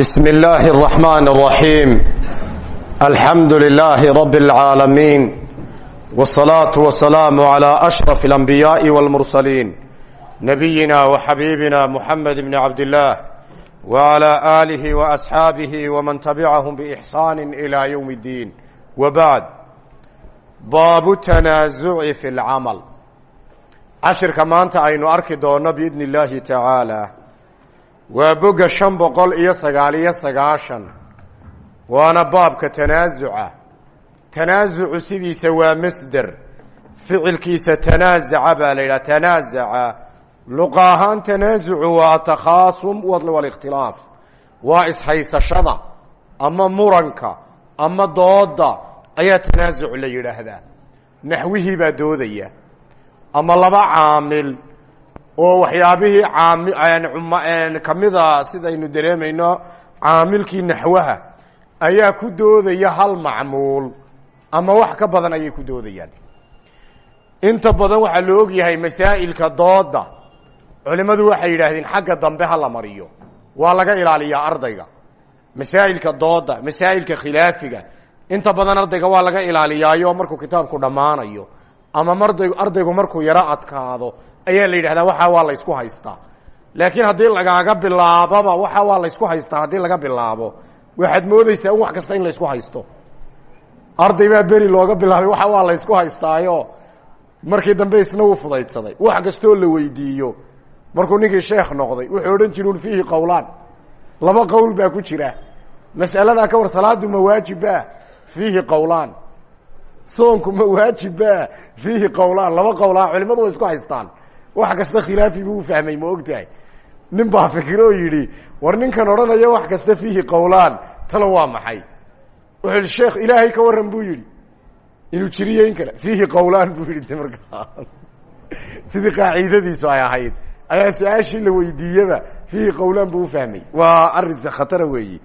بسم الله الرحمن الرحيم الحمد لله رب العالمين والصلاة والسلام على أشرف الأنبياء والمرسلين نبينا وحبيبنا محمد بن عبد الله وعلى آله وأصحابه ومن تبعهم بإحسان إلى يوم الدين وبعد باب التنازع في العمل cashirka maanta aynu arki doonno biidni illaahi tacaala waa bogga shan boqol iyo sagaal iyo sagaashan. Waana baabka tanaasuca tanaasucu sidiisa waa masder. Ficilkiisa tanaasaca baa la yidhaha tanaasaca luqa ahaan tanaasucu waa atakhaasum walikhtilaaf. Waa ishaysashada ama muranka ama dooda ayaa tanaasuc la yidhaahdaa. Naxwihii baa doodaya. Ama laba caamil oo waxyaabihii kamida sidaynu dareemayno caamilkii naxwaha ayaa ku doodaya hal macmuul ama wax ka badan ayay ku doodayaan. Inta badan waxaa la ogyahay masaa'ilka dooda culimmadu waxay yidhaahdeen xagga dambe ha la mariyo. Waa laga ilaaliyaa ardayga. Masaa'ilka dooda masaa'ilka khilaafiga inta badan ardayga waa laga ilaaliyaayo markuu kitaabku dhammaanayo ama marday ardaygu markuu yaro adkaado ayaa la yidhahdaa waxa waa la ysku haystaa. Laakiin haddii lagaaga bilaababa waxa waa la ysku haystaa haddii laga bilaabo. Waxaad moodeysaa in wax kasta in la ysku haysto. Arday baa beri looga bilaabay waxa waa la ysku haystaayo? Markii dambe isna uu fudaydsaday. Wax kastoo la weydiiyo. Markuu ninkii sheekh noqday wuxuu odhan jirun fiihi qowlaan. Laba qowl baa ku jira. Mas'aladaa ka war salaadu ma waajibba? Fiihi qowlaan. Soonku ma waajibba? Fiihi qowlaan. Laba qowlaan culimadu way isku haystaan wax kasta khilaafi buu fahmay ma og tahay nin baa fikiro yidhi war ninkan odhanaya wax kasta fiihi qowlaan talo waa maxay? Wuxuu sheekh ilaahay ka waran buu yidhi. Inuu jiriyeyn kara fiihi qowlaan buu yidhi markaa. Sidii qaacidadiisu ay ahayd. Ayaa su'aashii la weydiiyeba fiihi qowlaan buu ufahmay waa arinse khatara weeyi.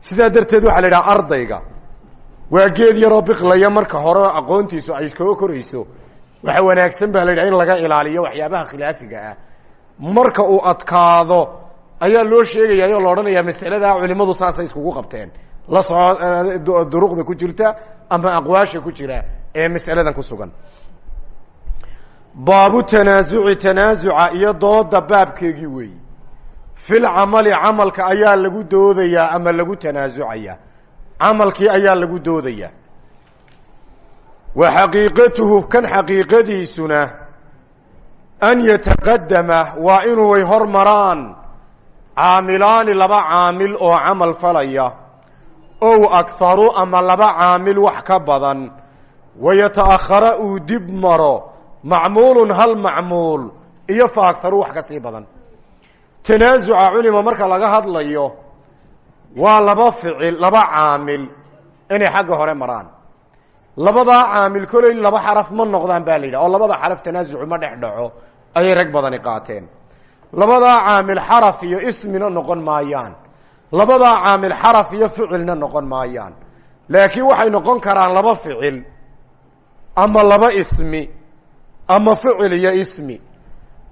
Sidaa darteed waxaa la idhaha ardayga waa geed yaroo biqlaya marka hore aqoontiisu ay iskaga korayso waxa wanaagsan baa la yidhaha in laga ilaaliyo waxyaabaha khilaafiga ah. Marka uu adkaado ayaa loo sheegaya oo la odhanayaa masaladaa culimadu saasay iskugu qabteen. La soco duruqda ku jirta ama aqwaasha ku jira ee masaladan ku sugan. Baabu tanaasuci tanaasuca iyo dooda baabkeegii weeyi fil camali camalka ayaa lagu doodayaa ama lagu tanaasucaya camalkii ayaa lagu doodaya wa xaqiiqatuhu kan xaqiiqadiisuna an yataqadama waa inuuay hormaraan. Caamilaani laba caamil oo camal falaya ow akharu ama laba caamil wax ka badan. Wayata'akhara uu dib maro macmuulun hal macmuul iyo fa akharu wax ka sii badan. Tanaasuca culima marka laga hadlayo waa laba laba caamil inay xagga hore maraan labadaa caamil koley laba xaraf ma noqdaan ba la yidhah oo labada xaraf tanaasucu ma dhex dhaco ayay rag badani qaateen. Labadaa caamil xaraf iyo ismina noqon maayaan. Labadaa caamil xaraf iyo ficilna noqon maayaan. Laakiin waxay noqon karaan laba ficil ama laba ismi ama ficil iyo ismi.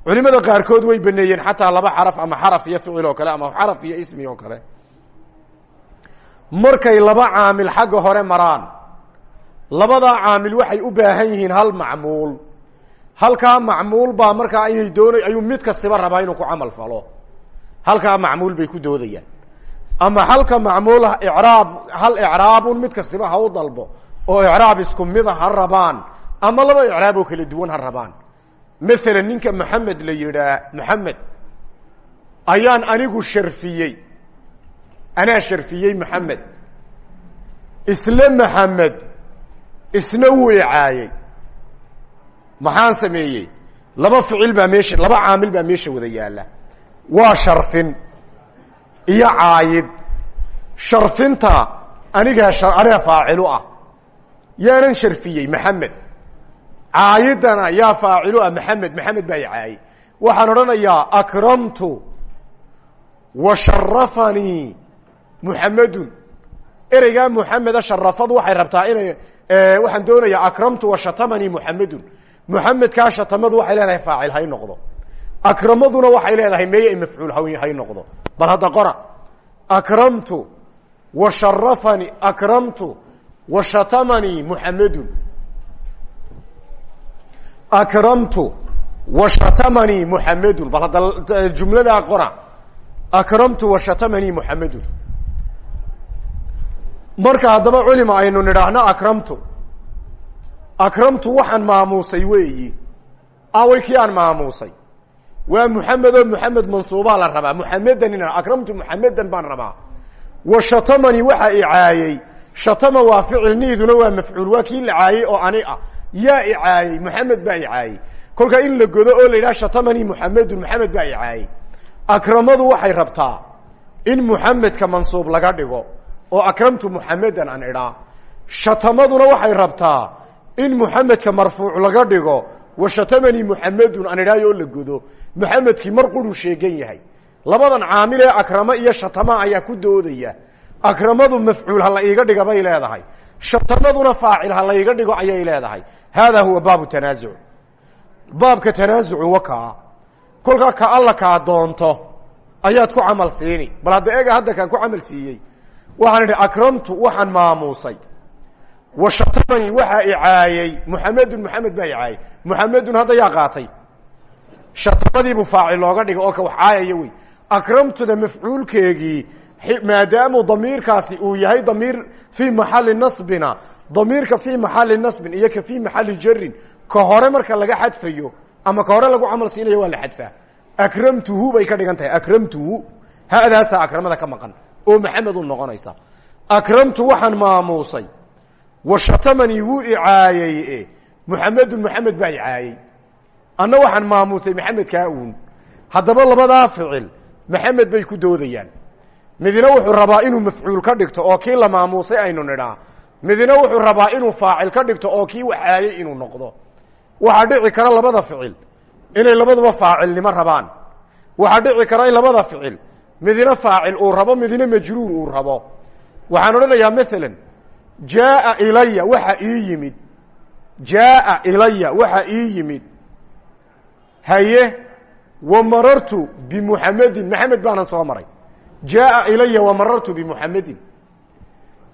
Culimada qaarkood way baneeyeen xataa laba xaraf ama xaraf iyo ficil oo kale ama xaraf iyo ismi oo kale. Markay laba caamil xagga hore maraan labadaa caamil waxay u baahan yihiin hal macmuul. Halkaa macmuul baa markaa inay doonay ayuu mid kastiba rabaa inuu ku camal falo. Halkaa macmuul bay ku doodayaan. Ama halka macmuul icraab hal icraabun mid kastiba ha dalbo oo icraab isku mida ha rabaan ama laba icraab oo kala duwan ha rabaan. Masalan ninka maxamed la yidhaa maxamed ayaan anigu sharfiyey. Anaa sharfiyey maxamed. Isla maxamed isna wuu icaayey maxaan sameeyey? Laba ficil baa meesha laba caamil baa meesha wada yaalla. Waa sharfin iyo caayid. Sharfinta anigaa aniga faacilu ah. Yaanan sharfiyey maxamed. Caayidana yaa faacilu ah maxamed. Maxamed baa icaayey waxaan odhanayaa akramtu wa sharafanii ereygaa muxameda sharafadu waxay rabtaa inay waxaan doonayaa akramtu wa shatamanii muxamedun muxamedkaa shatamadu waxay leedahay faacil hay noqdo. Akramaduna waxay leedahay meeye mafcuul hay noqdo. Bal hadda qora. Akramtu wa sharafanii akramtu wa shatamanii muxamedun akramtu wa shatamanii muxamedun bal hadda jumladaa qora. Akramtu wa shatamanii muxamedun marka haddaba culima aynu nidhaahno akramtu. Akramtu waxaan maamuusay weeyi. Away kii aan maamuusay. Waa oo muxamed mansuubaa la rabaa. Muxamedan in akramtu muxamedan baan rabaa. Wa shatamani waxaa icaayey shatama waa ficil waa mafcuul. Waa kii caayey oo ani ah. Yaa icaayey muxamed baa icaayey kolkaa in la godo oo la yidhaha shatamani muxamedun muxamed baa icaayey akramadu waxay rabtaa in muxamedka mansuub laga dhigo oo akramtu muxamedan aan idhaa. Shatamaduna waxay rabtaa in muxamedka marfuuc laga dhigo wa shatamanii muxamedun aan idhaayo oo la godo muxamedkii mar quruu sheegan yahay. Labadan caamil ee akrama iyo shatama ayaa ku doodaya. Akramadu mafcuul ha la iiga dhiga bay leedahay. Shatamaduna faacil ha la iiga dhigo ayay leedahay. Hada huwa baabu tanaasuc baabka tanaasucu wakaa kolkaa ka alla kaa doonto ayaad ku camal siini. Bal hadda ega hadda kaan ku camal siiyey waxaan idhi akramtu waxaan maamuusay. Wa shatamanii waxaa icaayey muxamedun muxamed baa icaayey muxamedun hadda yaa qaatay. Shatamadiibuu faacil looga dhiga oo ka wax caayaya wey. Akramtuda mafcuulkeegii maadaamu damiirkaasi uu yahay damiir fii maxali nasbina damiirka fii maxali nasbin iyo ka fii maxali ka hore marka laga xadfayo ama ka hore lagu camal siinayo waa la xadfaa. Akramtuhu bay ka dhigan tahay akramtuhu. Hadaasaa akramada ka maqan oo maxamed u noqonaysa. Akramtu waxaan maamuusay. Wa shatamanii wuu icaayey muxamedun muxamed baa icaayey anna waxaan maamuusay maxamedkaa uun. Haddaba labadaa ficil maxamed bay ku doodayaan. Midina wuxuu rabaa inuu mafcuul ka dhigto oo kii la maamuusay aynu nidhaa. Midina wuxuu rabaa inuu faacil ka dhigto oo kii waxaayey inuu noqdo. Waxaa dhici kara labada ficil inay labaduba faacilnimo rabaan. Waxaa dhici kara in labada ficil midina faacil uu rabo midina majruur uu rabo. Waxaan odhanayaa maalan jaaa ilaya waxa ii yimid. Jaaa ilaya waxa ii yimid. Haye wa marartu bimuxamedin maxamed baanan soo maray. Jaaa ilaya wa marartu bimuxamedin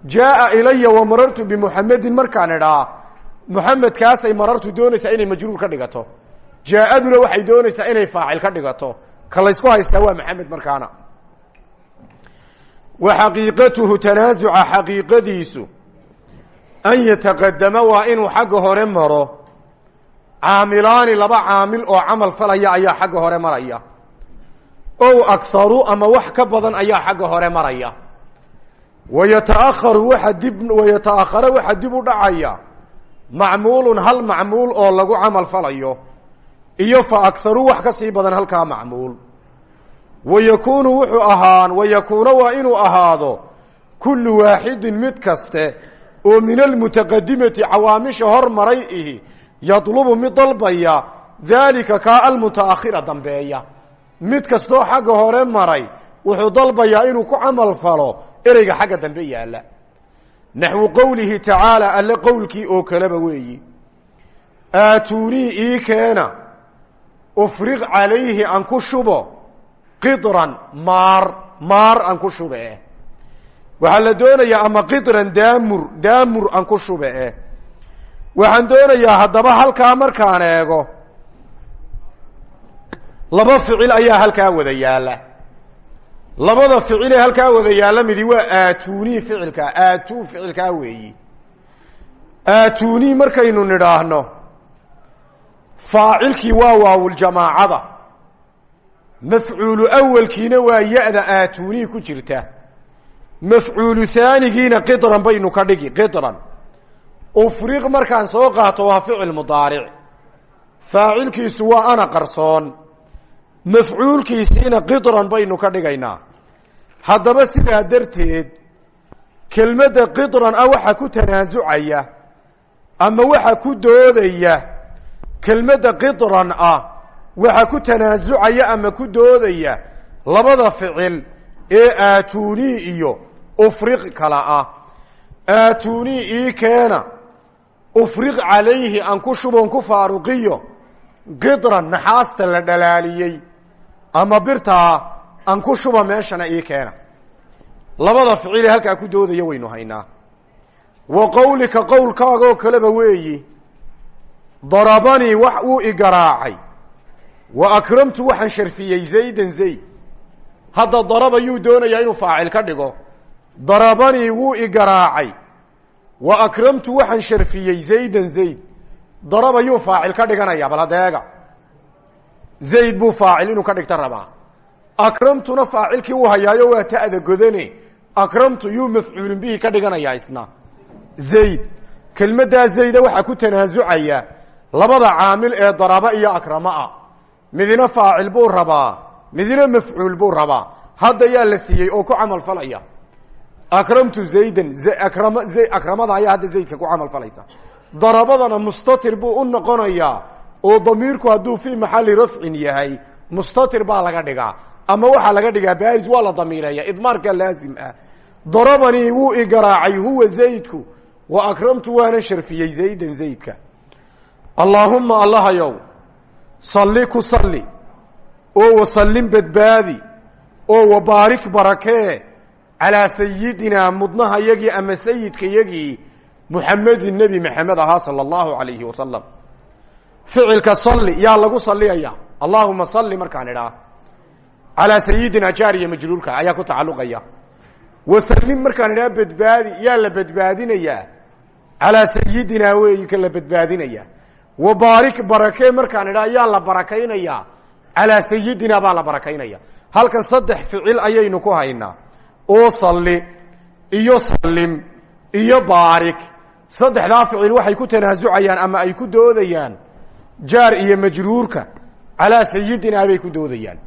jaaa ilaya wa marartu bimuxamedin markaan idhaa muxamedkaasay marartu doonaysaa inay majruur ka dhigato. Jaa-aduna waxay doonaysaa inay faacil ka dhigato. Ka laysku haystaa waa maxamed markaana wa xaqiiqatuhu tanaasuca xaqiiqadiisu an yataqadama waa inuu xagga hore maro. Caamilaani laba caamil oo camal falaya ayaa xagga hore maraya. Ow akharu ama wax ka badan ayaa xagga hore maraya. Wayataakharu waxa dib wayata'akhara waxa dib u dhacaya. Macmuulun hal macmuul oo lagu camal falayo. Iyo fa wax ka sii badan halkaa macmuul wa yakuunu wuxuu ahaan wa yakuuna waa inuu ahaado kullu waaxidin mid kaste oo min almutaqadimati cawaamisha hormaray ihi yadlubu mid dalbaya daalika kaa almutaakhira dambeeya mid kastoo xagga hore maray wuxuu dalbayaa inuu ku camal falo ereyga xagga dambe yaalla naxwu qowlihi tacaala alle qowlkii oo kaleba weeyi aatuunii ii keena ufriq calayhi aan ku shubo qidran maar maar aan ku shube. Eh waxaa la doonayaa ama qidran daamur daamur aan ku shube. Eh waxaan doonayaa haddaba halkaa markaan eego laba ficil ayaa halkaa wada yaalla. Labada ficil ee halkaa wada yaalla midi waa aatuunii ficilkaa aatuu ficilkaa weeyi. Aatuunii markaynu nidhaahno faacilkii waa waawuljamaacada mafcuulu awalkiina waa ya-da aatuunii ku jirta mafcuulu haanigiina qidran baynu ka dhigi qidran ufriq markaan soo qaato waa ficil mudaaric faacilkiisu waa ana qarsoon mafcuulkiisiina qidran baynu ka dhigaynaa haddaba sidaa darteed kelmadda qidran ah waxa ku tanaasucaya ama waxa ku doodaya kelmadda qidran ah waxa ku tanaasucaya ama ku doodaya labada ficil ee aatuunii iyo ufriq kala ah. Aatuunii ii keena ufriq calayhi aan ku shubon ku faaruqiyo qidran naxaasta la dhalaaliyey ama birtaa aan ku shuba meeshana ii keena. Labada ficile halkaa ku doodaya waynu haynaa. Wa qowlika qowlkaagoo kaleba weeyi darabanii wax wuu igaraacay wa akramtu waxaan sharfiyey zaydan zayd. Hadda daraba yuu doonayaa inuu faacil ka dhigo. Darabanii wuu igaraacay wa akramtu waxaan sharfiyey zaydan zayd. Daraba yuu faacil ka dhiganaya bal hadeega. Zayd buu faacil inuu ka dhigta rabaa. Akramtuna faacilkii uu hayaayo waa ta'da godane. Akramtu yuu mafcuulin bihi ka dhiganayaa isna. Zayd. Kelmaddaa zayda waxaa ku tanaasucaya labada caamil ee daraba iyo akrama ah midina faacil buu rabaa midina mafcuul buu rabaa. Hadda yaa la siiyey oo ku camal falaya. Akramtu zaydan akrama akramada ayaa hadda zaydka ku camal falaysa. Darabadana mustatir buu u noqonayaa oo damiirku hadduu fii maxali rafcin yahay mustatir baa laga dhigaa. Ama waxaa laga dhigaa baris waa la damiireeya idmaarka laazim ah. Darabanii wuu igaraacay huwa zaydku. Wa akramtu waana sharfiyey zaydan zaydka. Allaahuma allahayow salli ku salli. Oo wasallim badbaadi. Oo wabaarik barakee calaa sayidinaa mudnaha yagii ama sayidka yagii muxamedin nebi maxamed ahaa sala allahu alayhi wasalam ficilka salli yaa lagu salliyaya? Allahuma salli markaan idhaa. Calaa sayidina jaariya majruurka ayaa ku tacalluqaya. Wasallim markaan idhaa badbaadi yaa la badbaadinayaa calaa sayidinaa weeyi ka la badbaadinaya wabaarik barakee markaan idhaa yaa la barakaynayaa calaa sayidina baa la barakaynaya halkan saddex ficil ayaynu ku haynaa oo salli iyo sallim iyo baarik saddexdaa ficil waxay ku tanaasucayaan ama ay ku doodayaan jaar iyo majruurka calaa sayidinaa bay ku doodayaan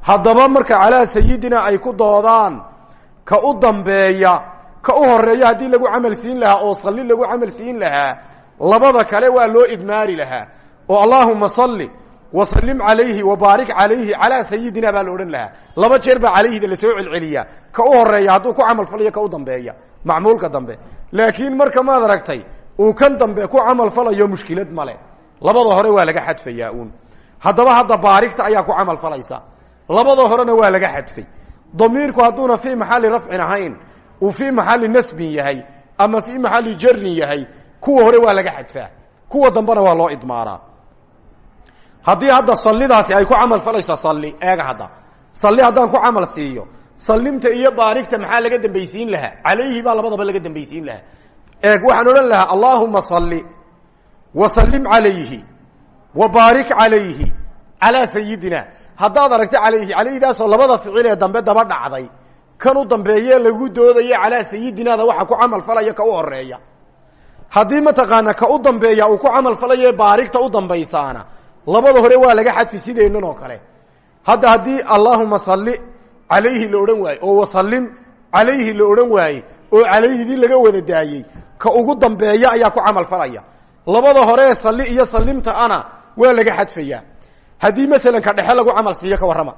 haddaba marka calaa sayidina ay ku doodaan ka u dambeeya ka u horreeya haddii lagu camal siin lahaa oo salli lagu camal siin lahaa labada kale waa loo idmaari lahaa. Oo allaahuma salli wasallim calayhi wabaarik calayhi calaa sayidina baa la odhan laba jeer baa calayhida la soo celceliyaa. Ka u horreeya ku camal falayo ka u dambeeya. Macmuulka dambe. Laakiin marka maad aragtay uu kan dambe ku camal falayo mushkilad male labada hore waa laga xadfayaa uun. Haddaba hadda baarigta ayaa ku camal falaysa. Labada horena waa laga xadfay. Damiirku hadduuna fii maxali rafcin ahayn uu fii maxali nasbin yahay ama fii maxali jarin yahay kuwa hore waa laga xadfaa kuwa dambena waa loo idmaaraa. Haddii hadda salidaasi ay ku camal falayso sali eega hadda. Sali haddaan ku camal siiyo salimta iyo baarigta maxaa laga dambaysiin lahaa? Calayhi baa labadaba laga dambaysiin lahaa. Eeg waxaan odhan lahaa allaahuma salli wa sallim calayhi wa baarik calayhi calaa sayidina haddaad aragta calayhi calayhidaasoo labada ficil ee dambe daba dhacday kan u lagu doodaye calaa sayidinaada waxa ku camal falaya ka u horreeya haddii mataqaana ka u dambeeya uu ku camal falaye baarigta u dambaysaana. Labada hore waa laga xadfi sideenan oo kale. Hadda haddii allaahuma salli calayhi la odhan waaye oo wasallim calayhi la odhan waaye oo calayhidii laga wada daayey ka ugu dambeeya ayaa ku camal falaya. Labada hore salli iyo salimta ana waa laga xadfayaa haddii maalan ka dhexe lagu camal siiyo ka warrama.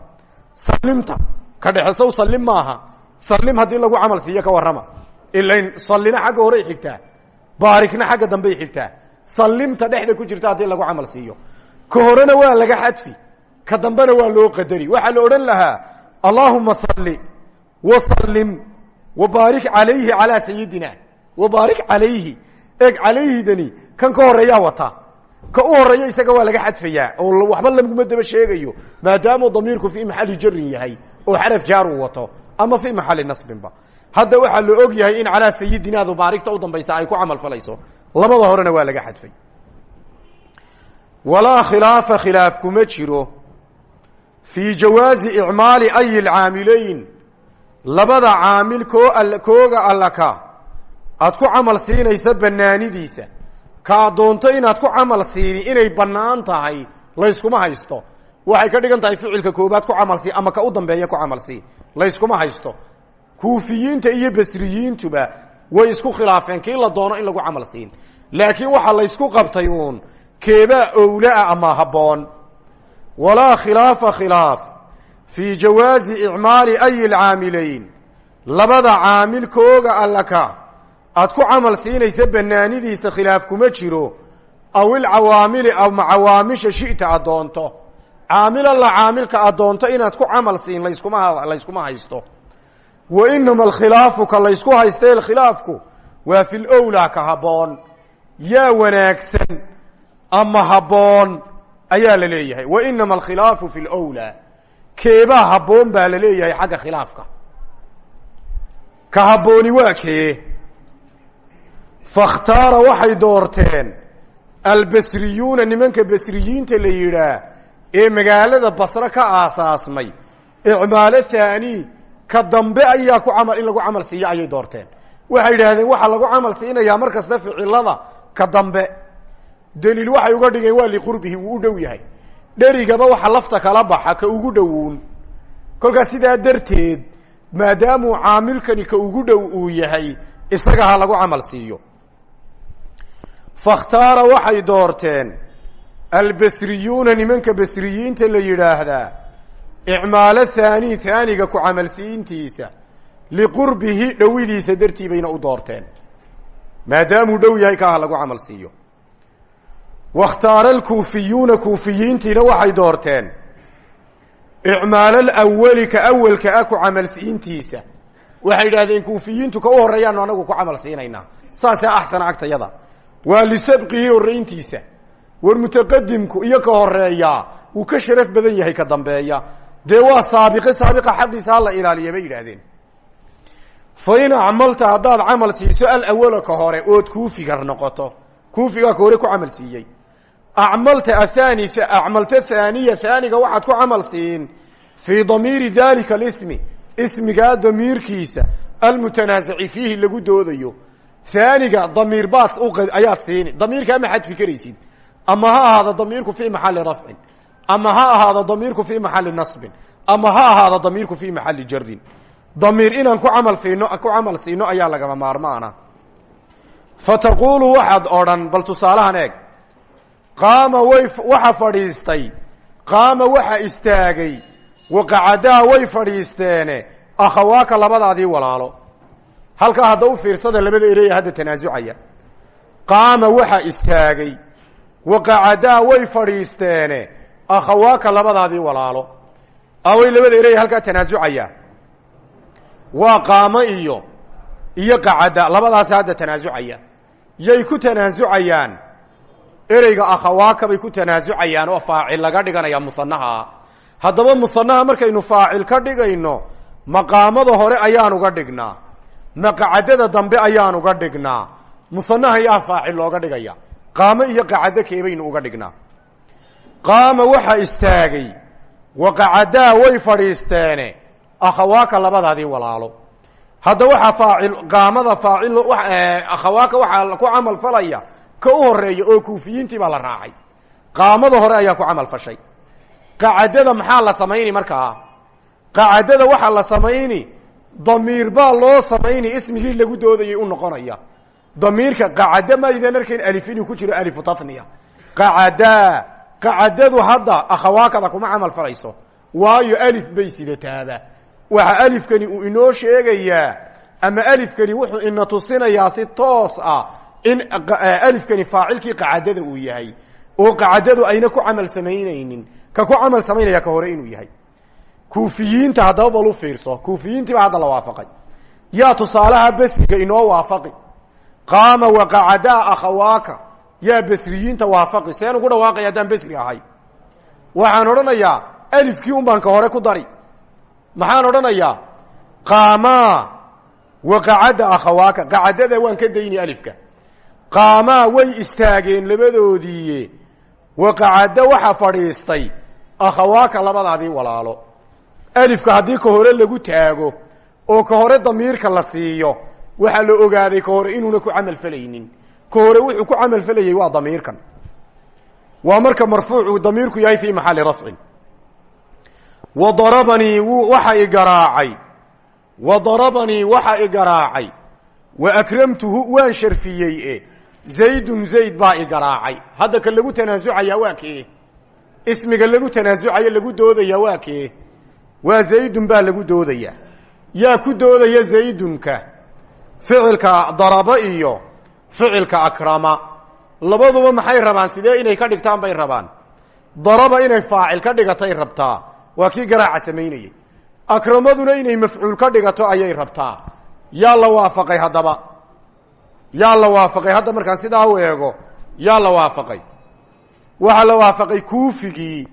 Salimta ka dhexe sow salim maaha. Salim haddii lagu camal siiyo ka warrama. Ilain sallina xagga horey xigtaa baarikna xagga dambey xigtaa. Salimta dhexda ku jirta haddii lagu camal siiyo. Ka horena waa laga xadfi. Ka dambena waa loo qadari. Waxaa la odhan lahaa allaahuma salli wa sallim wa baarik calayhi calaa sayidina wa baarik calayhi. Eeg calayhidani kan ka horeeyaa wata. Ka u horreeya isaga waa laga xadfayaa. Oo waxba laguma daba sheegayo. Maadaamuu damiirku fii maxali jarin yahay oo xaraf jaaruu wato ama fii maxali nasbinba hadda waxaa la og yahay in calaa sayidinaadu baarigta u dambaysa ay ku camal falayso. Labada horena waa laga xadfay. Walaa khilaafa khilaaf kuma jiro fii jawaazi icmaali ayi lcaamileyn labada caamil koo all kooga allaka aad ku camal siinaysa banaanidiisa ka adoonto inaad ku camal siini inay bannaan tahay layskuma haysto. Waxay ka dhigan tahay ficilka koobaad ku camal sii ama ka u dambeeya ku camal sii layskuma haysto kuufiyiinta iyo basriyiintuba way isku khilaafeen. Kii la doono in lagu camal siin. Laakiin waxaa laysku qabtay uun keebaa owlaa ama habboon. Walaa khilaafa khilaaf. Fii jawaazi icmaali ayi lcaamileyn labada caamil kooga allaka. Aad ku camal siinaysa banaanidiisa khilaaf kuma jiro. Aw ilcawaamili ama cawaamisha shita addoonto caamil alla caamilka addoonto inaad ku camal siin layskuma layskuma haysto wa inama alkhilaafu ka laysku haystee khilaafku waa fi lowlaa ka habboon yaa wanaagsan ama habboon ayaa la leeyahay. Wa inama alkhilaafu fi lowlaa keebaa habboon baa la leeyahay xagga khilaafka. Ka habbooni waa kee? Fakhtaara waxay doorteen albasriyuuna nimanka basriyiinta la yidhaah ee magaalada basre ka aasaasmay icmaalo haani ka dambe ayaa ku camal in lagu camal siiyo ayay doorteen. Waxay yidhaahdeen waxaa lagu camal siinayaa mar kasta ficilada ka dambe. Daliil waxay uga dhigeen waa liqurbihi wuu u dhow yahay. Dherigaba waxa lafta kala baxa ka ugu dhowown kolkaas sidaa darteed maadaamuu caamilkani ka ugu dhow uu yahay isaga ha lagu camal siiyo. Fakhtaara waxay doorteen albasriyuuna nimanka basriyiinta la yidhaahdaa icmaalo haani haaniga ku camalsiintiisa liqurbihi dhowidiisa dartii bayna u doorteen. Maadaamuu dhow yahay ka ha lagu camal siiyo wakhtaara alkuufiyuuna kuufiyiintiina waxay doorteen. Icmaal alawali ka awelka ah ku camalsiintiisa. Waxay yidhahdeen kuufiyiintu ka u horreeyaanu anagu ku camal siinaynaa saasee axsana agtayada. Waa lisabqihi horrayntiisa. War mutaqadimku iyo ka horeeyaa wuu ka sharaf badan yahay ka dambeeya dee waa saabiqe saabiqa xaqiisa hala ilaaliya bay yidhaahdeen. Fa in acmalta haddaad camal siiso alawala ka hore ood kuufiga noqoto. Kuufigaa ka hore ku camal siiyey. Acmalta athani acmalta thaaniya thaaniga waxaad ku camal siin fii damiiri dalika alismi ismigaa damiirkiisa almutanaasaci fiihi lagu doodayo. Haaniga damiir baad ayaad siini damiirkaa maxaad fikeraysid ama ha ahaado damiirku fii maxali rafcin ama ha ahaado damiirku fii maxali nasbin. Ama ha ahaado damiirku fii maxali jarin damiir inaan ku camal fiino ku camal siino ayaa lagama maarmaana fa taquulu waxaad odhan bal tusaalahan eeg. Qaama way waxa fadhiistay. Qaama waxa istaagay. Waqacadaa way fadhiisteene. Akhawaaka labadaadii walaalo. Halkaa hadda u fiirsada labada ereye hadda tanaasucaya. Qaama waxa istaagay. Waqacadaa way fadhiisteene akhawaaka labadaadii walaalo. Away labada ereye halkaa tanaasucaya. Waa qaamo iyo iyo qacada labadaas hadda tanaasucaya. Yay ku tanaasucayaan. Ereyga akhawaaka bay ku tanaasucayaan oo faacil laga dhiganaya musanaha. Haddaba musanaha markaynu faacil ka dhigayno maqaamada hore ayaan uga dhignaa maqacadada dambe ayaan uga dhignaa musanaha yaa faacil looga dhigaya. Qaamo iyo qacado keebaynu uga dhignaa qaama waxa istaagay waqacadaa way fadhiisteene akhawaaka labadaadii walaalo. Hadda waxaa faacil qaamada faacil akhawaaka waxaa ku camal falaya ka u horreeya oo kuufiyiintii baa la raacay. Qaamada hore ayaa ku camal fashay. Qacadada maxaa la samayni markaa qacadada waxaa la samayni damiir baa loo samayni ismigii lagu doodayay u noqonaya. Damiirka qacada maydan arkayn alif inuu ku jiro alifu taniya qacada qacadadu hadda akhawaakada kuma camal falayso waayo alif bay sidataaba waxa alifkani uu inoo sheegayaa ama alifkani wuxuu ina tusinayaa si toos ah in alifkani faacilkii qacadada uu yahay oo qacadadu ayna ku camal samaynaynin ka ku camal samaynaya ka hore inuu yahay kuufiyiinta haddaba bal u fiirso kuufiyiintii baa hadda la waafaqay yaa tusaalaha besriga inoo waafaqi qaama waqacadaa akhawaaka yaa besriyiinta waafaqi. Seen ugu dhawaaqaya haddaan besri ahay. Waxaan odhanayaa alifkii un baan ka hore ku dari. Maxaan odhanayaa qaamaa waqacada akhawaaka. Qacadada waan ka dayni alifka. Qaamaa way istaageen labadoodiiye. Waqacado waxa fadhiistay akhawaaka labadaadii walaalo. Alifka haddii ka hore lagu taago oo ka hore damiirka la siiyo waxaa la ogaaday ka hore inuuna ku camal falaynin ka hore wuxuu ku camal falayey waa damiirkan. Waa marka marfuucu damiirku yahay fii maxali rafcin. Wa darabanii waxa i garaacay. Wa darabanii waxa i garaacay. Wa akramtuhu waan sharfiyey e. Zaydun zayd baa i garaacay. Hadda ka lagu tanaasucaya waa kee? Ismiga lagu tanaasucayo lagu doodaya waa kee? Waa zaydun baa lagu doodaya yaa ku doodaya zaydunka. Ficilka daraba iyo ficilka akrama. Labaduba maxay rabaan? Sidee inay ka dhigtaan bay rabaan? Daraba inay faacil ka dhigatay rabtaa. Waa kii garaaca samaynayey akramaduna inay mafcuul ka dhigato ayay rabtaa. Yaa la waafaqay haddaba. Yaa la waafaqay. Hadda markaan sidaa u eego yaa la waafaqay. Waxaa la waafaqay kuufigii.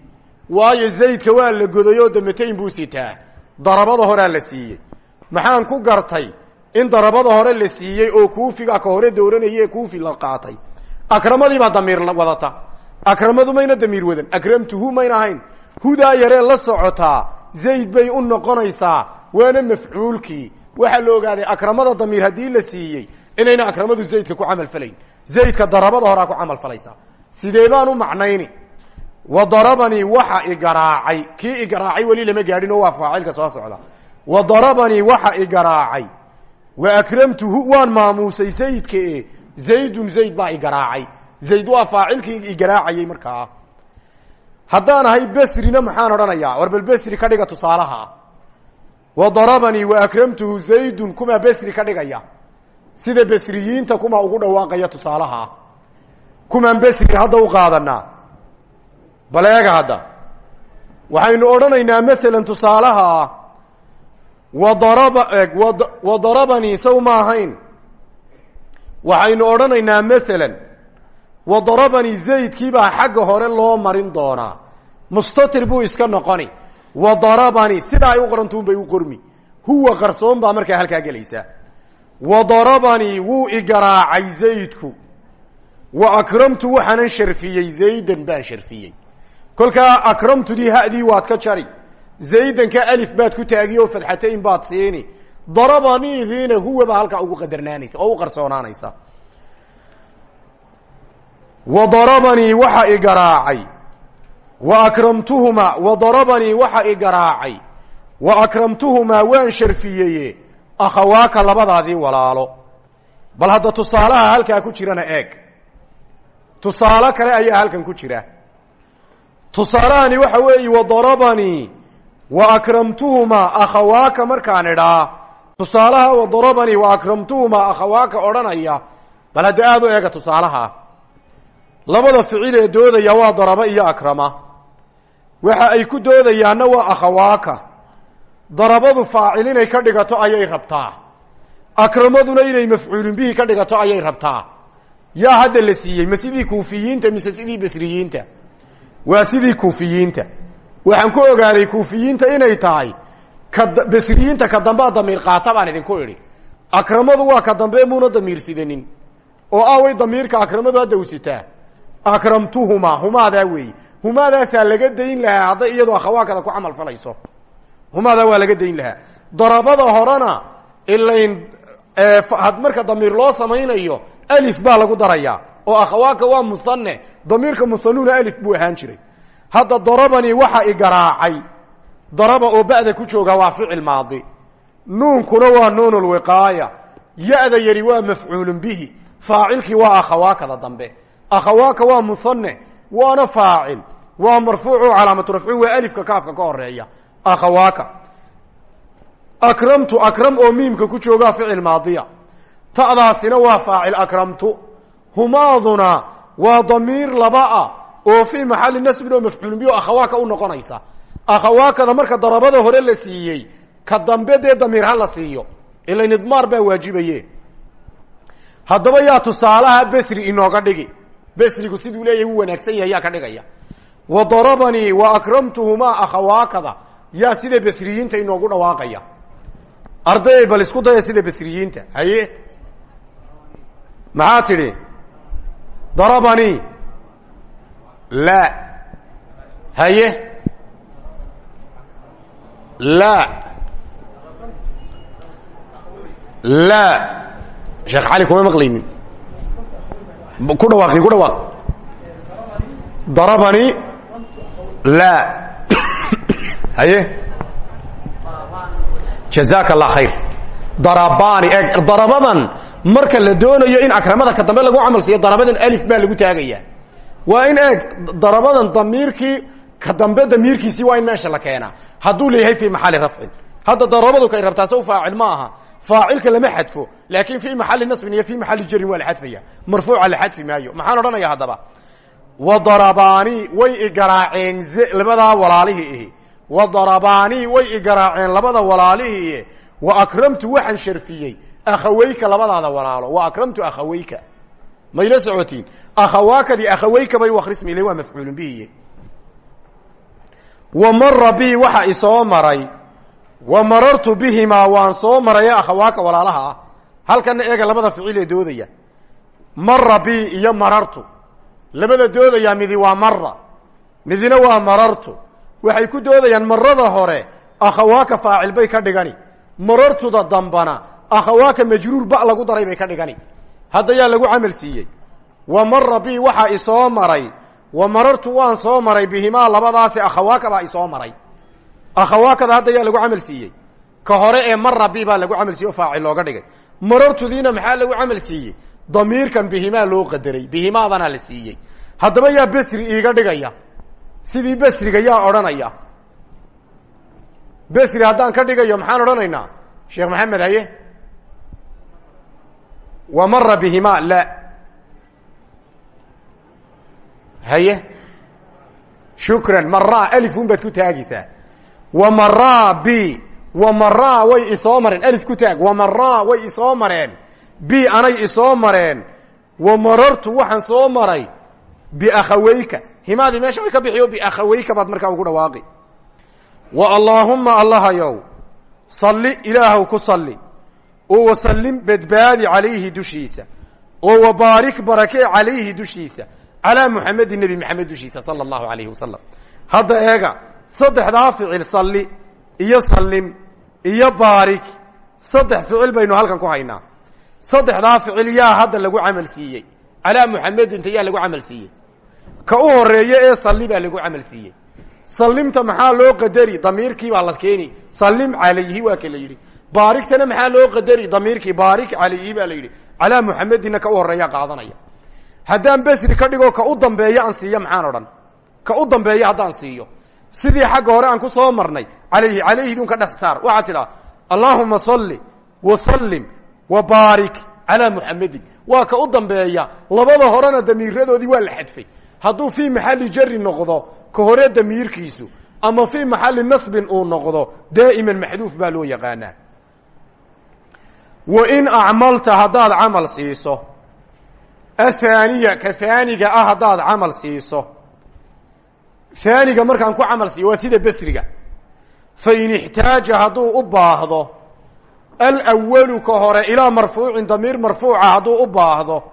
Waayo zaydka waa la goday oo damatayn buu sitaa. Darabada horaa la siiyey. Maxaan ku gartay in darabada hore la siiyey oo kuufiga ka hore dooranaya ee kuufi la qaatay. Akramadiibaa damiir wadata. Akramadu mayna damiir wadan. Akramtuhu mayna ahayn. Hudaa yaree la socotaa zayd bay u noqonaysaa. Waana mafcuulkii waxaa la ogaaday akramada damiir haddii la siiyey inayna akramadu zaydka ku camal falayn. Zaydka darabada horaa ku camal falaysa. Sidee baan macnayni? Wa darabanii waxa igaraacay kii igaraacay weli lama gaadhin oo waa faacilka soo socda. Wa darabanii waxa igaraacay wa akramtuhu waan maamuusay zaydka e zaydun zayd baa igaraacay zayd waa faacilkii igaraacayey markaa. Haddaan ahay besrina maxaan odhanayaa? War bal besri ka dhiga tusaalaha. Wa darabanii wa akramtuhu zaydun kumaa besri ka dhigaya. Sida besriyiinta kumaa ugu dhawaaqaya tusaalaha. Kumaan besri hadda u qaadanaa bal eega hadda tusaalaha wadaraba eg wa darabanii saw ma ahayn. Waxaynu odhanaynaa masalan wa darabanii zaydkiibaa xagga hore loo marin doonaa. Mustatir buu iska noqoni. Wa darabanii sidaa ay u qorantuun bay u qormi. Huwa qarsoon baa markaa halkaa gelaysaa. Wa darabanii wuu igaraacay zaydku. Wa akramtu waxaanan sharfiyey zaydan baan sharfiyey. Kolkaa akramtudii haddii waad ka jari zaydanka alif baad ku taagiy oo fadxatayn baad siini darabaniidiina huwa baa halkaa ugu qadarnaanaysa oo u qarsoonaanaysa wa darabanii waxa igaraacay wa akramtuhumaa wa darabanii waxa igaraacay wa akramtuhumaa waan sharfiyeye akhawaaka labadaadii walaalo bal hadda tusaalaha halkaa ku jirana eeg tusaale kale ayaa halkan ku jira tusaalahani waxa wa akramtuhumaa akhawaaka markaan idhaa tusaalaha wadarabanii wa akramtuhumaa akhawaaka odhanaya bal hadda aada u eega tusaalaha labada ficil ee doodaya waa daraba iyo akrama waxa ay ku doodayaanna waa akhawaaka darabadu faacil inay ka dhigato ayay rabtaa akramaduna inay mafcuulin bihi ka dhigato ayay rabtaa yaa hadda la siiyey ma sidii kuufiyiinta mise sidii basriyiinta waa sidii kuufiyiinta waxaan ku ogaaday kuufiyiinta inay tahay ka basriyiinta ka dambea damiir qaata baan idinku idhi. Akramadu waa ka dambe muuna damiir sidanin oo away damiirka akramadu hadda u sitaa. Akramtuhumaa humaadaa weeye humaadaasaa laga dayn lahaa hadday iyadoo akhawaakada ku camal falayso. Humaadaa waa laga dayn lahaa. Darabada horena ilayn marka damiir loo samaynayo alif baa lagu darayaa. Oo akhawaaka waa musane damiirka musanuna alif buu ahaan jiray hadda darabanii waxa igaraacay daraba oo ba'da ku jooga waa ficil maadi. Nuunkuna waa nuun lwiqaaya ya-da yari waa mafcuulun bihi. Faacilkii waa akhawaakada dambe. Akhawaaka waa musane waana faacil. Waa marfuucu calaamatu rafci waa alifka kaafka ka horreeya akhawaaka. Akramtu akram oo miimka ku joogaa ficil maadiya. Ta'daasina waa faacil akramtu. Humaaduna waa damiir laba-a oo fii maxali nasbin oo mafcuulin bi akhawaaka u noqonaysa. Akhawaakada marka darabada hore la siiyey ka dambe dee damiir ha la siiyo. Ilan idmaar baa waajibaye. Haddaba yaa tusaalaha besri inooga dhigi. Besrigu siduu leeyahy u wanaagsan yahay ka dhigaya. Wa darabanii wa akramtuhumaa akhawaakada yaa sida besriyiinta inoogu dhawaaqaya. Arday bal isku daya sida besriyiinta haye? Maxaa tidhi la. Haye. La. La. Sheekh cali kuma maqlaynin. Ku dhawaaqi ku dhawaaq. Darabanii la. Haye. Jazaaka allah khayr. Darabani e darabadan marka la doonayo in akramada ka dambe lagu camal siiyo darabadan alif baa lagu taagaya waa in eeg darabadan damiirkii ka dambe damiirkiisii waa in meesha la keenaa. Hadduu leeyahay fi maxali rafcin. Hadda darabadu kay rabtaa saw faacil ma aha. Faacilka lama xadfo laakin fi maxali nasbin iyo fi maxali jarin waa la xadfaya. Marfuuca la xadfi maayo. Maxaan odhanaya haddaba? Wa darabaani way igaraaceen labadaa walaalihii ihi. Wa darabaanii way igaraaceen labada walaalihii wa akramtu waxaan sharfiyey akhaweyka labadaada walaalo. Wa akramtu akhaweyka mayla socotiin. Akhawaakadii akhaweyka bay wakrismi ile waa mafcuulun bihiye wa mara bi waxa isoo maray. Wa marartu bihimaa waan soo maraye akhawaaka walaalaha ah. Halkana eega labada ficil ee doodaya. Mara bi iyo marartu. Labada doodayaa midi waa mara midina waa marartu. Waxay ku doodayaan marada hore akhawaaka faacil bay ka dhigani. Marartuda dambana akhawaaka majruur ba lagu daray bay ka dhigani hadda yaa lagu camal siiyey. Wa mara bi waxaa isoo maray. Wa marartu waan soo maray bihimaa labadaasi akhawaaka baa isoo maray. Akhawaakada hadda yaa lagu camal siiyey. Ka hore ee mara bi lagu camal siiyey faacil looga dhigay. Marartudiina maxaa lagu camal siiyey? Damiirkan bihimaa loo qadaray. Bihimaadana la siiyey. Haddaba yaa besri iiga dhigaya. Sidii besriga yaa odhanaya. Besri haddaan ka dhigayo maxaan odhanaynaa? Sheekh maxamed haye wa mara bihimaa la. Haye? Shukran. Maraa alifun baad ku taagaysaa wa maraa b wa maraa way isoo mareen. Alif ku taag. Wa maraa way isoo mareen. B anay isoo mareen. Wa marartu waxaan soo maray. Biakhaweyka himaadii meesha way ka bixiyo biakhaweyka baad markaa ugu dhawaaqi. Wa allaahumma allahayow salli ilaahow ku salli oo wasallim badbaadi calayhi dushiisa oo wabaarik barakee calayhi dushiisa calaa muxamedi nebi maxamed dushiisa sala allahu alayhi wasalam hadda eega saddexdaa ficil salli iyo sallim iyo baarik saddex ficil baynu halkan ku haynaa. Saddexdaa ficil yaa hadda lagu camal siiyey calaa muxamedinta yaa lagu camal siiyey. Ka u horeeye ee salli baa lagu camal siiyey. Sallimta maxaa loo qadari? Damiirkii baa la keeni. Sallim calayhi baarigtana maxaa loo qadari? Damiirkii baarik calayhi baa la yidhi calaa ka u qaadanaya. Haddaan besri ka dhigo ka u dambeeyo aan siiyo maxaan odhan. Ka u dambeeyo haddaan siiyo. Sidii xagga hore aan ku soo marnay calayhi calayhidun ka dhex saar. Waxaa tidhaa allaahuma salli wa sallim wa baarik calaa muxamedin waa ka u dambeeya. Labada horena damiiradoodii waa la xadfay. Hadduu fii maxalli jari noqdo ka hore damiirkiisu ama fii maxalli nasbin uu noqdo daa'iman maxduuf baa loo yaqaanaa wa in acmalta haddaad camal siiso. Ahaaniya ka haaniga ah haddaad camal siiso. Haaniga markaan ku camal siiyo waa sida besriga. Fain ixtaaja hadduu u baahdo alwalu ka hore ilaa marfuucin damiir marfuuca hadduu u baahdo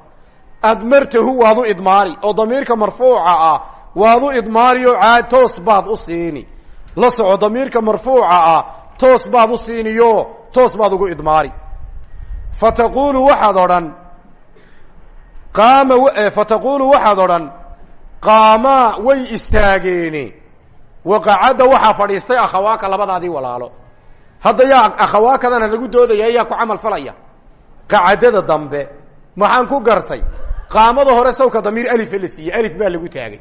admartahu waad u idmaari. Oo damiirka marfuuca ah waad u idmaari oo caa toos baad u siini. La soco damiirka marfuuca ah toos baad u siiniyo toos baad ugu idmaari fa taquulu waxaad odhan. Qaama fataqulu waxaad odhan. Qaamaa way istaageene waqacadda waxaa fadhiistay akhawaaka labadaadii walaalo. Hadda yaa akhawaakadana lagu doodaya yaa ku camal falaya. Qacadada dambe maxaan ku gartay. Qaamada hore sawka damiir alifa la siiyey alif baa lagu taagay.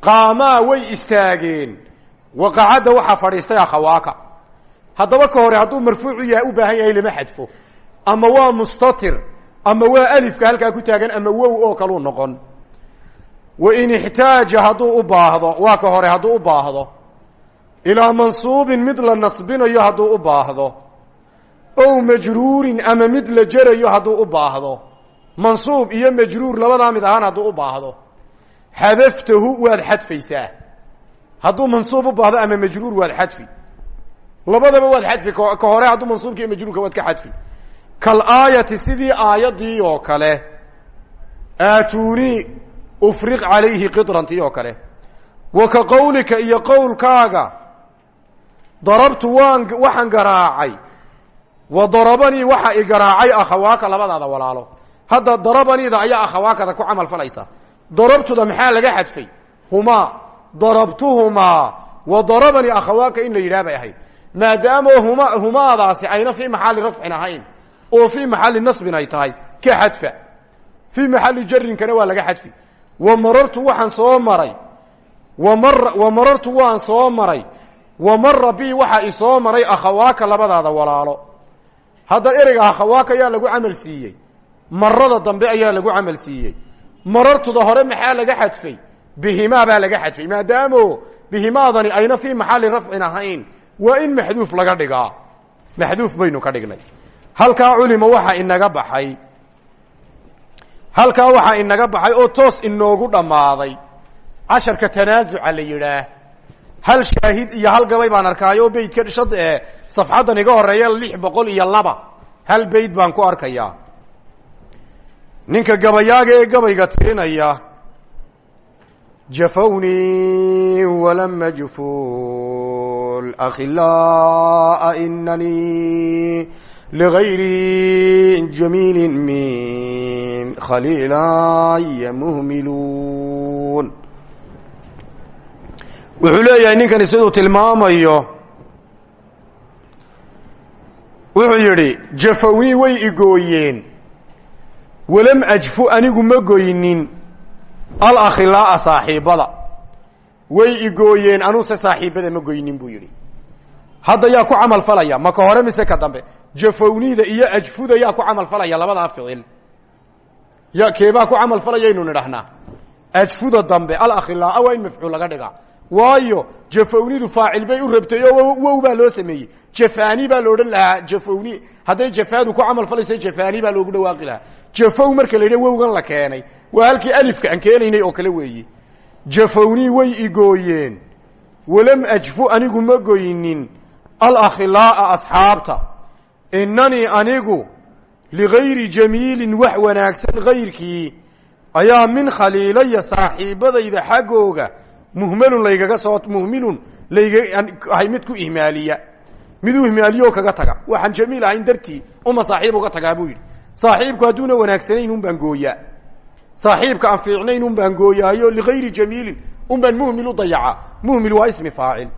Qaamaa way istaageen. Waqacadda waxaa fadhiistay akhawaaka. Haddaba ka hore hadduu marfuucu yahay u baahan yahay lama xadfo ama waa mustatir. Ama waa alifka halkaa ku taagan ama wow oo kaluu noqon. Wain ixtaaja hadduu u baahdo waa ka hore hadduu u baahdo. Ilaa mansuubin mid la nasbinayo hadduu u baahdo. Ow majruurin ama mid la jerayo hadduu u baahdo. Mansuub iyo majruur labadaa mid ahaan hadduu u baahdo. Xadaftahu waad xadfaysaa. Hadduu mansuub u baahdo ama majruur waad xadfi. Labadaba waad xadfi ka hore hadduu mansuubka iyo majruurka waad ka xadfi kalaayati sidii aayaddii oo kale aatuunii ufriq calayhi qidrantii oo kale. Wa ka qowlika iyo qowlkaaga darabtu waan waxaan garaacay. Wa darabanii waxa i akhawaaka labadaada walaalo. Hadda darabaniida ayaa akhawaakada ku camal falaysa. Darabtuda maxaa laga xadfay? Humaa. Darabtuhumaa. Wa darabanii akhawaaka in la yidhaah bay ahayd. Maadaama huma humaadaasi ayna fii maxalli rafcin ahayn oo fii maxalli nasbin ay tahay ka xadfa. Fii maxalli jarinkana waa laga xadfi. Wa marartu waxaan soo maray wamar wa marartu waan soo maray wa mara bi waxaa isoo maray akhawaaka labadaada walaalo. Hadda ereyga akhawaaka ayaa lagu camal siiyey. Marada dambe ayaa lagu camal siiyey. Marartuda hore maxaa laga xadfay? Bihimaa baa laga xadfay. Maadaamo bihimaadani ayna fii maxalli rafcin ahayn waa in maxduuf laga dhigaa. Maxduuf baynu ka dhignay halkaa culima waxaa inaga baxay. Halkaa waxaa inaga baxay oo toos inoogu dhammaaday. Casharka tanaasuca la yidhaah. Hal shaahid iyo hal gabay baan arkaayo beydka shad safxaddan iga horreeya lix boqol iyo laba. Hal beyd baan ku arkayaa. Ninka gabayaaga ee gabayga tirinaya jafwnii walama juful akhilaa inanii ligayri jamiili min khaliilaya muhmiluun wuxuu leeyahay ninkani siduu tilmaamayo wuxuu yidhi jafownii way igooyeen walam ajfu anigu ma goynin alakhilaa'a saaxiibbada way igooyeen anuse saaxiibbada ma goynin buu yidhi hadda yaa ku camal falaya maka hore mise ka dambe. Jafownida iyo ajfuda yaa ku camal falaya labadaa ficil. Ya keebaa ku camal falayaynu nidhahnaa ajfuda dambe alakhilaa'a waa in mafcuul laga dhigaa. Waayo jafawnidu faacil bay u rabtay oo wow baa loo sameeyey. Jafani baa la odhan lahaa jafawni hadday jafaadu ku camal falayso jafani baa loogu dhawaaqi lahaa. Jafow marka la yidha wowgan la keenay. Waa halkii alifka aan keenaynay oo kale weeye jafawni way igooyeen walam ajfu anigu ma goynin alakhilaa'a asxaabta. Inanii anigu ligayri jamiilin wax wanaagsan kayrkii ayaa min khaliilaya saaxiibadayda xaggooga muhmalun laygaga soo muhmilun laygahay mid ku ihmaaliya. Mid u ihmaaliyo kaga taga. Waxaan jamiil ahayn dartii uma saaxiib uga tagaa buu yidhi. Saaxiibku hadduuna wanaagsanayn un baan gooyaa. Saaxiibka aan fiicnayn un baan gooyaayo ligayri jamiilin un baan muhmil u dayacaa waa ismi faacil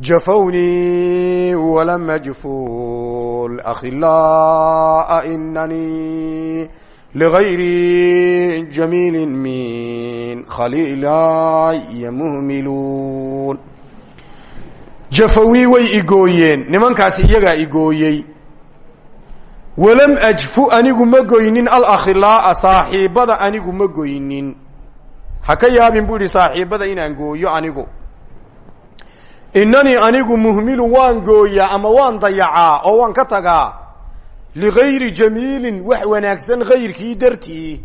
jafwnii walama jful akhilaa inanii ligayri jamiili min khaliilaya muhmiluun jafownii way igooyeen nimankaasi iyagaa igooyey walam ajfu anigu ma goynin alakhilaa'a saaxiibbada anigu ma goynin ha ka yaabin buu idhi saaxiibbada inaan gooyo anigu inanii anigu muhmilun waan gooyaa ama waan dayacaa oo waan ka tagaa ligayri jamiilin wax wanaagsan kayrkii dartii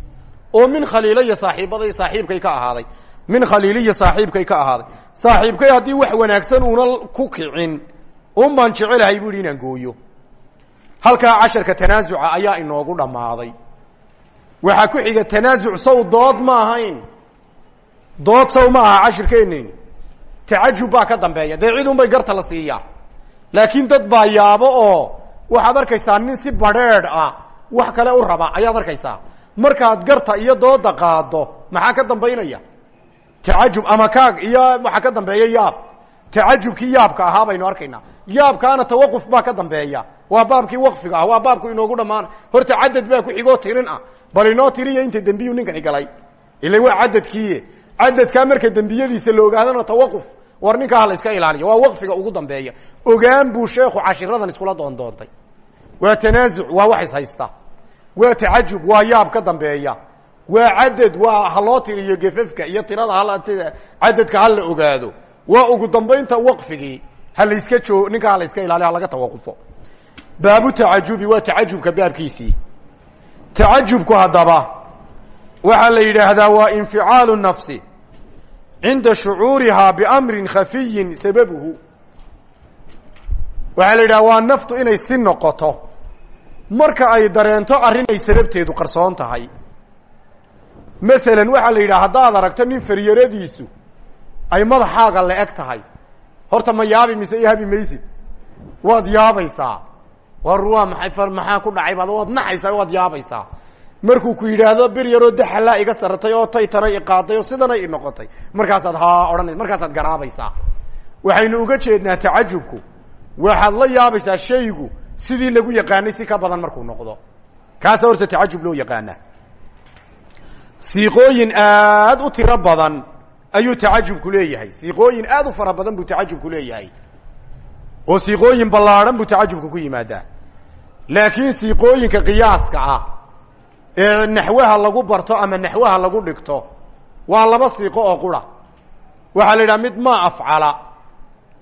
oo min khaliilaya saaxiibaday saaxiibkay ka ahaaday. Min khaliiliya saaxiibkay ka ahaaday. Saaxiibkay haddii wax wanaagsan uuna ku kicin un baan jecelahay bu inaan gooyo. Halkaa casharka tanaasuca ayaa inoogu dhammaaday. Waxaa ku xiga tanaasuc sow dood ma ahayn. Dood sow ma aha cashirkeeneni tacajub baa ka dambeeya. Dee cid garta la siiyaa laakiin dad baa yaabo oo waxaad arkaysaa nin si badrheedh ah wax kale u raba. Ayaad arkaysaa. Markaad garta iyo dooda qaado maxaa ka dambaynaya? Tacajub ama kaag iyo waxaa ka dambeeya yaab. Tacajubkii yaabka ahaa baynu arkaynaa. Yaabkaana tawaquf baa ka dambeeya. Waa baabkii waqfiga ah waa baabku inoogu dhammaana horta cadad baa ku xigoo tirin ah. Bal inoo tiriya inta dembiyu ninkani galay. Ila waa cadadkiiye cadadkaa marka dembiyadiisa la ogaadana tawaquf war ninkaa la iska ilaaliyo waa waqfiga ugu dambeeya. Ogaan buu sheekhu cashiradan iskula doondoontay waa tanaasuc waa wax is haysta. Waa tacajub waa yaab ka dambeeya. Waa cadad waa ha loo tiriyo gefafka iyo tirada cadadka ha la ogaado. Waa ugu dambaynta waqfigii ha layska joo ninkaa ha la iska ilaaliyo ha laga tawaqufo baabu tacajubi waa tacajubka baabkiisii. Tacajubku haddaba waxaa la yidhaahdaa waa inficaalu nafsi cinda shucuurihaa biamrin khafiyin sababuhu waxaa la yidhaha waa naftu inay si noqoto marka ay dareento arrin ay sababteedu qarsoon tahay masalan waxaa la yidhaha haddaad aragto nin faryaradiisu ay madaxaaga la eg tahay horta ma yaabi mise yaabi maysid waad yaabaysaa war waa maay maxaa ku dhacay waad naxaysaa waad yaabaysaa markuu ku yidhaahdo bir yaroo daxalaa iga saratay oo taytanay iqaaday oo sidanay i noqotay. Markaasaad haa odhana markaasaad garaabaysaa. Waxaynu uga jeednaa tacajubku. Waxaad la yaabaysaa shaygu sidii lagu yaqaanay si ka badan markuu noqdo. Kaasa horta tacajub loo yaqaanaa. Siiqooyin aad u tiro badan ayuu tacajubku leeyahay. Siiqooyin aad u fara badan buu tacajubku leeyahay. Oo siiqooyin ballaadhan buu tacajubka ku yimaadaa. Laakiin siiqooyinka qiyaaska ah ee naxwaha lagu barto ama naxwaha lagu dhigto waa laba siiqo oo qura. Waxaa la yidhaha mid maa afcala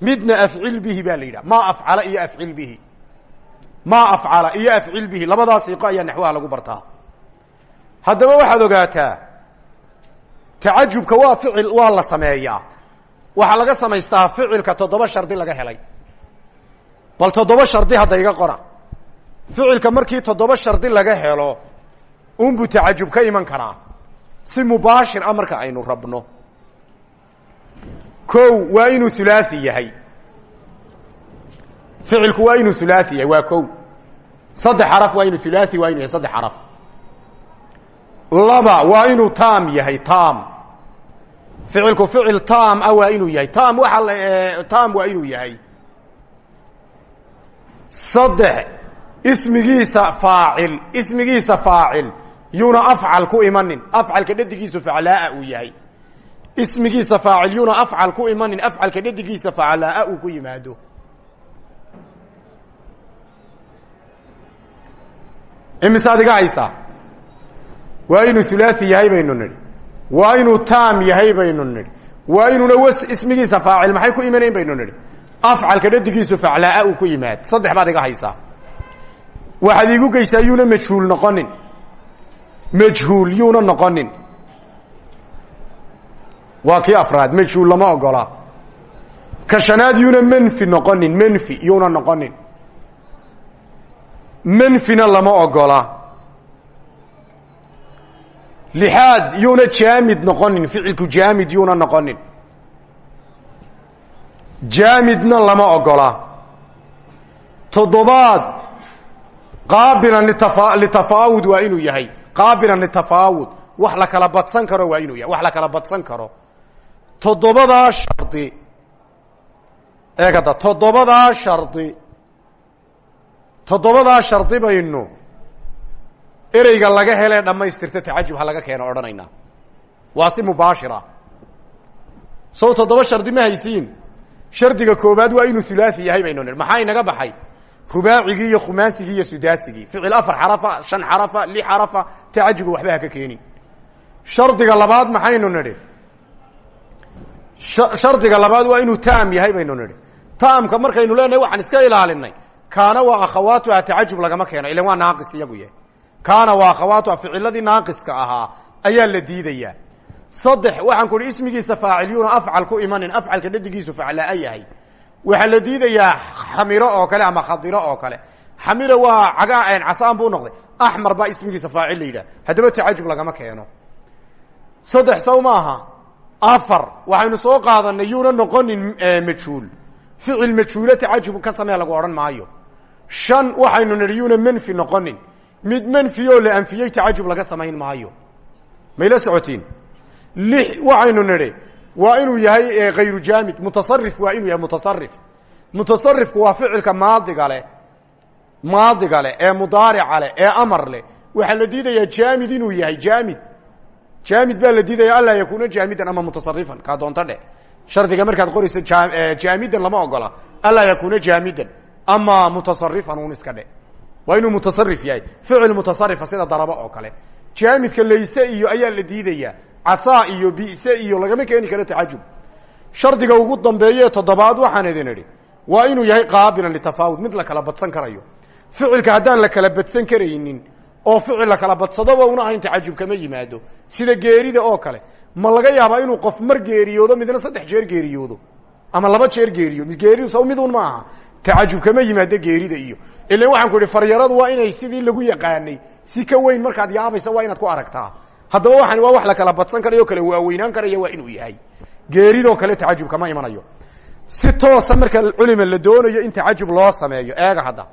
midna afcil bihi baa la yidhaha. Maa afcala iyo afcil bihi. Maa afcala iyo afcil bihi. Labadaa siiqo ayaa naxwaha lagu bartaa. Haddaba waxaad ogaataa tacajubka waa ficil waa la sameeyaa. Waxaa laga samaystaa ficilka toddoba shardi laga helay. Bal toddoba shardi hadda iga qora. Ficilka markii toddoba shardi laga helo unbuu tacajub ka iman karaa. Si mubaashir ah a aynu rabno. O waa inuu ulaai yahay. Ficilku waa inuu ulaai yahay waa o saddex xaraf waa inuu ulaai waa inuu yahay saddex laba waa inuu tam yahay tam ficilku ficil tam ah waa yahay. Tam waaa eh, tam waa inuu yahay. Saddex ismigiisa faacil ismigiisa faacil yuuna afcal ku imanin. Afcalka dhadigiisu faclaa uu yahay. Ismigiisa faacil yuuna afcal ku imanin. Afcalka dhadigiisa faclaa uu ku yimaado. Imisaad iga haysaa waa inuu hulaaثi yahay baynu nidhi. Waa inuu taam yahay baynu nidhi. Waa inuuna ws ismigiisa faacil maxay ku imanayn baynu nidhi? Afcalka dhadigiisu faclaa uu ku yimaad. Saddex baad iga iigu geysaa yuuna majhuul noqonin majhuul yuuna noqonin. Waa kii afraad majhuul lama ogola. Ka shanaad yuuna menfi noqonin menfi yuuna noqonin. Menfina lama ogola. Lixaad yuuna jaamid noqonin ficilku jaamid yuuna noqonin. Jaamidna lama ogola. Toddobaad qaabilan litafaawud waa inuu yahay qaabilan litafaawud wax la kala badsan karo waa inuu yahay wax la kala badsan karo toddobadaa shardi eegada toddobadaa shardi toddobadaa shardi baynu ereyga laga helee dhammaystirta tacajub ha laga keeno odhanaynaa waa si mubaashira sow toddoba shardi ma haysiin shardiga koobaad waa inuu hulaaثi yahay baynu nihi maxaa inaga baxay rubaacigii iyo khumaasigii iyo sudaasigii ficil afar xarafa shan xarafa lix xarafa tacajuba waxba ha ka keenin shardiga labaad maxaynu nidhi shardiga labaad waa inuu taam yahay baynu nidhi taamka markaynu leenahay waxaan iska ilaalinay kaana waa akhawaatuha tacajub lagama keeno ilan waa naaqis iyagu yahay kaana waa akhawaatuha ficiladii naaqiska ahaa ayaa la diidayaa saddex waxaan ku ismigiisa faaciliyuuna afcal ku imanin afcalka dhadigiisu faclaa yahay waxaa la diidayaa xamiro oo kale ama khadiro oo kale. Xamiro waa cagaa casaan buu noqday. Axmar baa ismigiisa faacil la yidhah haddaba tacajub lagama keeno. Saddex sow maaha afar waxaynu soo qaadanay yuuna noqonin majhuul. Ficil majhuulo tacajub ka samee lagu odhan maayo. Shan waxaynu nidhi yuuna menfi noqonin. Mid menfi oo la anfiyey tacajub laga samayn maayo. Mayla socotiin? Lix waxaynu nidhi waa inuu yahay hayru jaamid. Mutasarif waa inuu yahay mutasarif mutasarifku waa ficilka maadiga leh maadiga leh ee mudaarica leh ee amar leh. Waxaa la diidayaa jaamid inuu yahay jaamid. Jaamid baa la diidaya anlaa yakuuna jaamidan ama mutasarifan kaa doonto dheh. Shardiga markaad qorayso jaamidan lama ogola. Anlaa yakuuna jaamidan ama mutasarifan un iska dhe waa inuu mutasarif yahay. Ficil mutasarifa sida darabo oo kale. Jaamidka layse iyo ayaa la diidayaa casaa iyo bise iyo lagama keeni karo tacajub. Shardiga ugu dambeeye toddobaad waxaan idin idhi waa inuu yahay qaabilan litafaawud mid la kala badsan karayo. Ficilka haddaan la kala badsan karaynin oo ficil la kala badsadoba una ahayn tacajub kama yimaado. Sida geerida oo kale ma laga yaabaa inuu qof mar geeriyoodo midna saddex jeer geeriyoodo ama laba jeer geeriyo. Geeridu saw midun ma aha. Tacajub kama yimaado geerida iyo. Ilan waxaan ku idhi waa inay sidii lagu yaqaanay si ka weyn markaad yaabaysa waa inaad ku aragtaa haddaba waxaan waa wax la kala badsan karayo kale waaweynaan karaya waa inuu yahay. Geeridoo kale tacajub kama imanayo. Si toosa marka culima la doonayo in tacajub loo sameeyo. Eega hadda.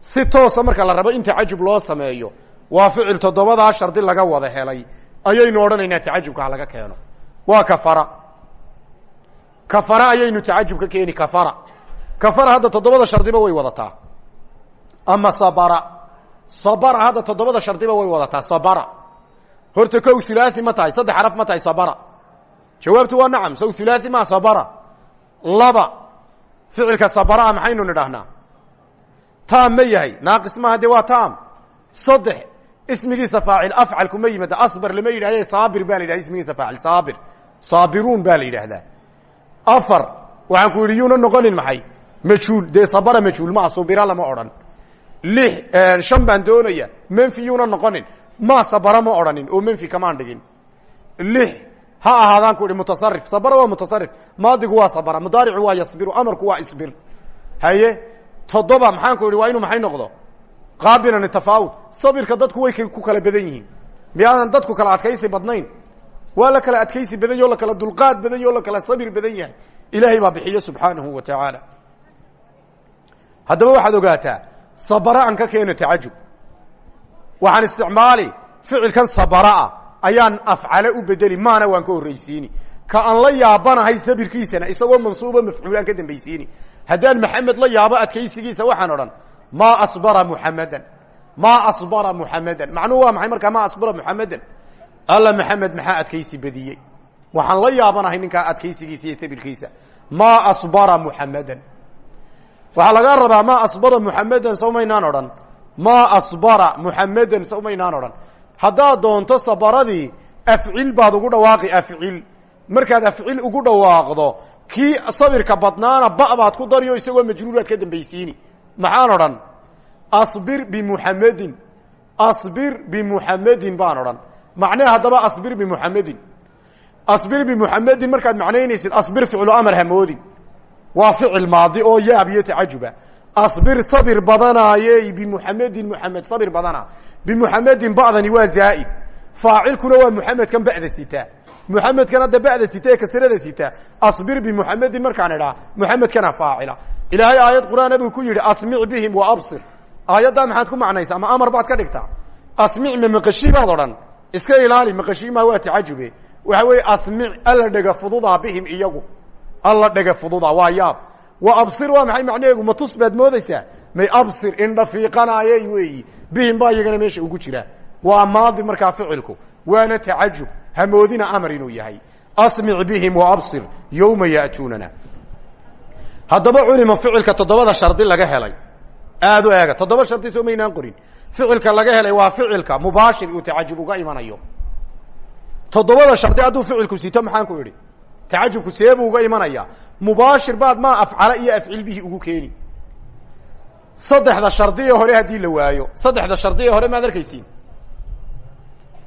Si toosa marka la rabo in tacajub loo sameeyo waa ficil toddobadaa shardi laga wada helay. Ayaynu odhanaynaa tacajubka laga keeno. Waa kafara. Kafara ayaynu tacajub ka keeni. Kafara. Kafara hadda toddobada shardiba way wadataa. Ama sabara. Sabara hadda toddobada shardiba way wadataa. Sabara horta kow hulaaثi ma tahay saddex xaraf ma tahay sabara jawaabtu waa nacam sow hulaaثi ma sabara laba ficilka sabara maxaynu nidhahnaa taam ma yahay naaqis maaha dee waa taam. Saddex ismigiisa faacil afcal kuma yimaada asbar lama yidhahde saabir baa la yidhahda ismigiisa faacil saabir. Saabiruun baa la yidhaahdaa afar waxaan ku yidhi yuuna noqonin maxay? Majhuul dee sabara majhuul ma subira lama odhan. Lix shan baan doonaya menfi yuuna noqonin ma sabara ma odhanin oo menfi kamaan dhigin lix ha ahaadaan ku ihi mutasarif sabara waa mutasarif maadigu waa sabara mudaaricu waa yasbiru amarku waa isbir haye toddoba maxaan ku idhi waa inuu maxay noqdo? Qaabilan tafaawud sabirka dadku way ku kala badan yihiin. Miyaadan dadku kala adkaysi badnayn? Waa la kala adkaysi badan yaho la kala dulqaad badan yaho la kala sabir badan yahay. Ilaahay baa bixiyo subxaanahu wa tacaala haddaba waxaad ogaataa sabara aan ka keeno tacajub waxaan isticmaali ficilkan sabaraah ayaan afcale u bedeli maana waan ka horraysiini ka aan la yaabanahay sabirkiisana isagoo mansuuba mafcuulaan ka dambaysiini haddaan maxamed la yaabo adkaysigiisa waxaan odhan maa asbara muxamadan maa asbara muxamadan macnuhu waa maxay markaa maa asbara muxamadan alla maxamed maxaa adkaysi badiyey waxaan la yaabanahay ninkaa adkaysigiisa iyo sabirkiisa maa asbara muxamadan waxaa laga rabaa maa asbara muxamadan sawmaynaan odhan maa asbara muxamadan sawmaynaan odhan. Haddaad doonto sabaradii afcil baad ugu dhawaaqi afcil. Markaad afcil ugu dhawaaqdo kii sabirka badnaana ba baad ku dariyo isagoo majruuraad ka dambaysiini. Maxaan odhan? Asbir bimuxamedin asbir bimuxamedin baan odhan. Macnee haddaba asbir bimuxamedin asbir bimuxamedin markaad macnaynaysid asbir ficlu amar hamoodin. Waa ficil maadi oo yaab iyo tacajuba asbir sabir badanaaye bimuxamedin muxamed sabir badana. Bimuxamedin ba'dani waa zaa'id. Faacilkuna waa muxamedkan ba'da sitaa muxamedkan hadda ba'da sita ee kasrada sita. Asbir bimuxamedin markaan idhaa muxamedkana faacila. Ilaahay aayad qur'aana buu ku yidhi asmic bihim wa absir. Aayaddaa maxaad ku macnaysa ama amar baad ka dhigtaa. Asmic ma maqashii baad odhan. Iska ilaali maqashii maa waa tacajube. Waxa weeye asmic alla dhega fududaa bihim iyagu. Alla dhega fududa waa yaab wa absir waa maxay macnaheegu matus baad moodaysaa? May absir indha fiiqanaayey weeyi. Bihim baa iyagana meesha ugu jira. Waa maadi markaa ficilku. Waana tacajub. Hamoodina amar inuu yahay. Asmic bihim wa absir yowma ya'tuunana. Haddaba culima ficilka toddobada shardi laga helay. Aada u eega. Toddoba shardi soo maynaan qorin. Ficilka laga helay waa ficilka mubaashir uu tacajub imanayo. Toddobada shardi hadduu ficilku sito maxaan ku idhi tacajubku seebuu uga imanaya mubaashir baad maa afcala iyo afcil bihi ugu keeni saddexda shardi ee hore haddii la waayo saddexda shardi ee hore maad arkaysiin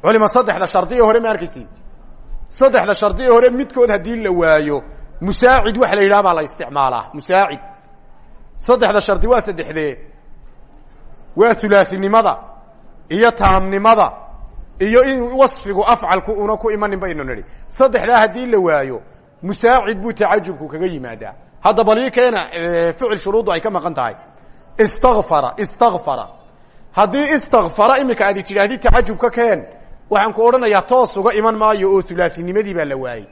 culima saddexda shardi ee hore ma arkaysiin saddexda shardi ee hore midkood haddii la waayo musaacid waxa la yidhaha baa la isticmaalaa musaacid saddexda shardi waa saddexdee waa hulaasinimada iyo taamnimada iyo in wasfigu afcalku una ku imanin baynu nidhi. Saddexdaa haddii la waayo musaacid buu tacajubku kaga yimaadaa. Hadda balii keena ficil shuruuddu ay ka maqan tahay. Istakfara istakfara haddii istakfara iminka aad tidhaahdid tacajub ka keen waxaan ku odhanayaa toos uga iman maayo oo hulaasinimadii baa la waayey.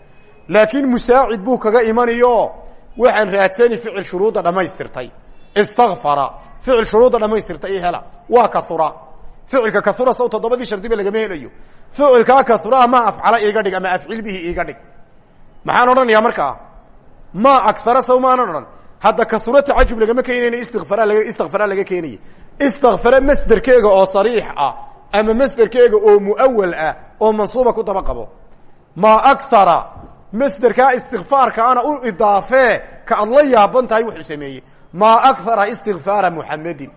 Laakiin musaacid buu kaga imanayo waxaan raadsani ficil shuruudda dhammaystirtay. Istakfara ficil shuruudda dhammaystirtay i hela. Waa kaura ficilka kaura saw toddobadii shardiba lagama helayo ficilkaa kaura ama afcala iiga dhig ama afcil bihi iiga dhig. Maxaan odhanayaa markaa? Ma akara saw maanan odhan. Hadda kaura tacajub lagama keenayna istikfara laga istikfara laga keenaya istakfara masderkeega oo sariix ah ama masderkeega oo muawal ah oo mansuuba ku daba qabo. Ma akara masderkaa istikfaarka ana u idaafee ka ad la yaaban tahay wuxuu sameeyey. Ma akara istikfaara muxamedin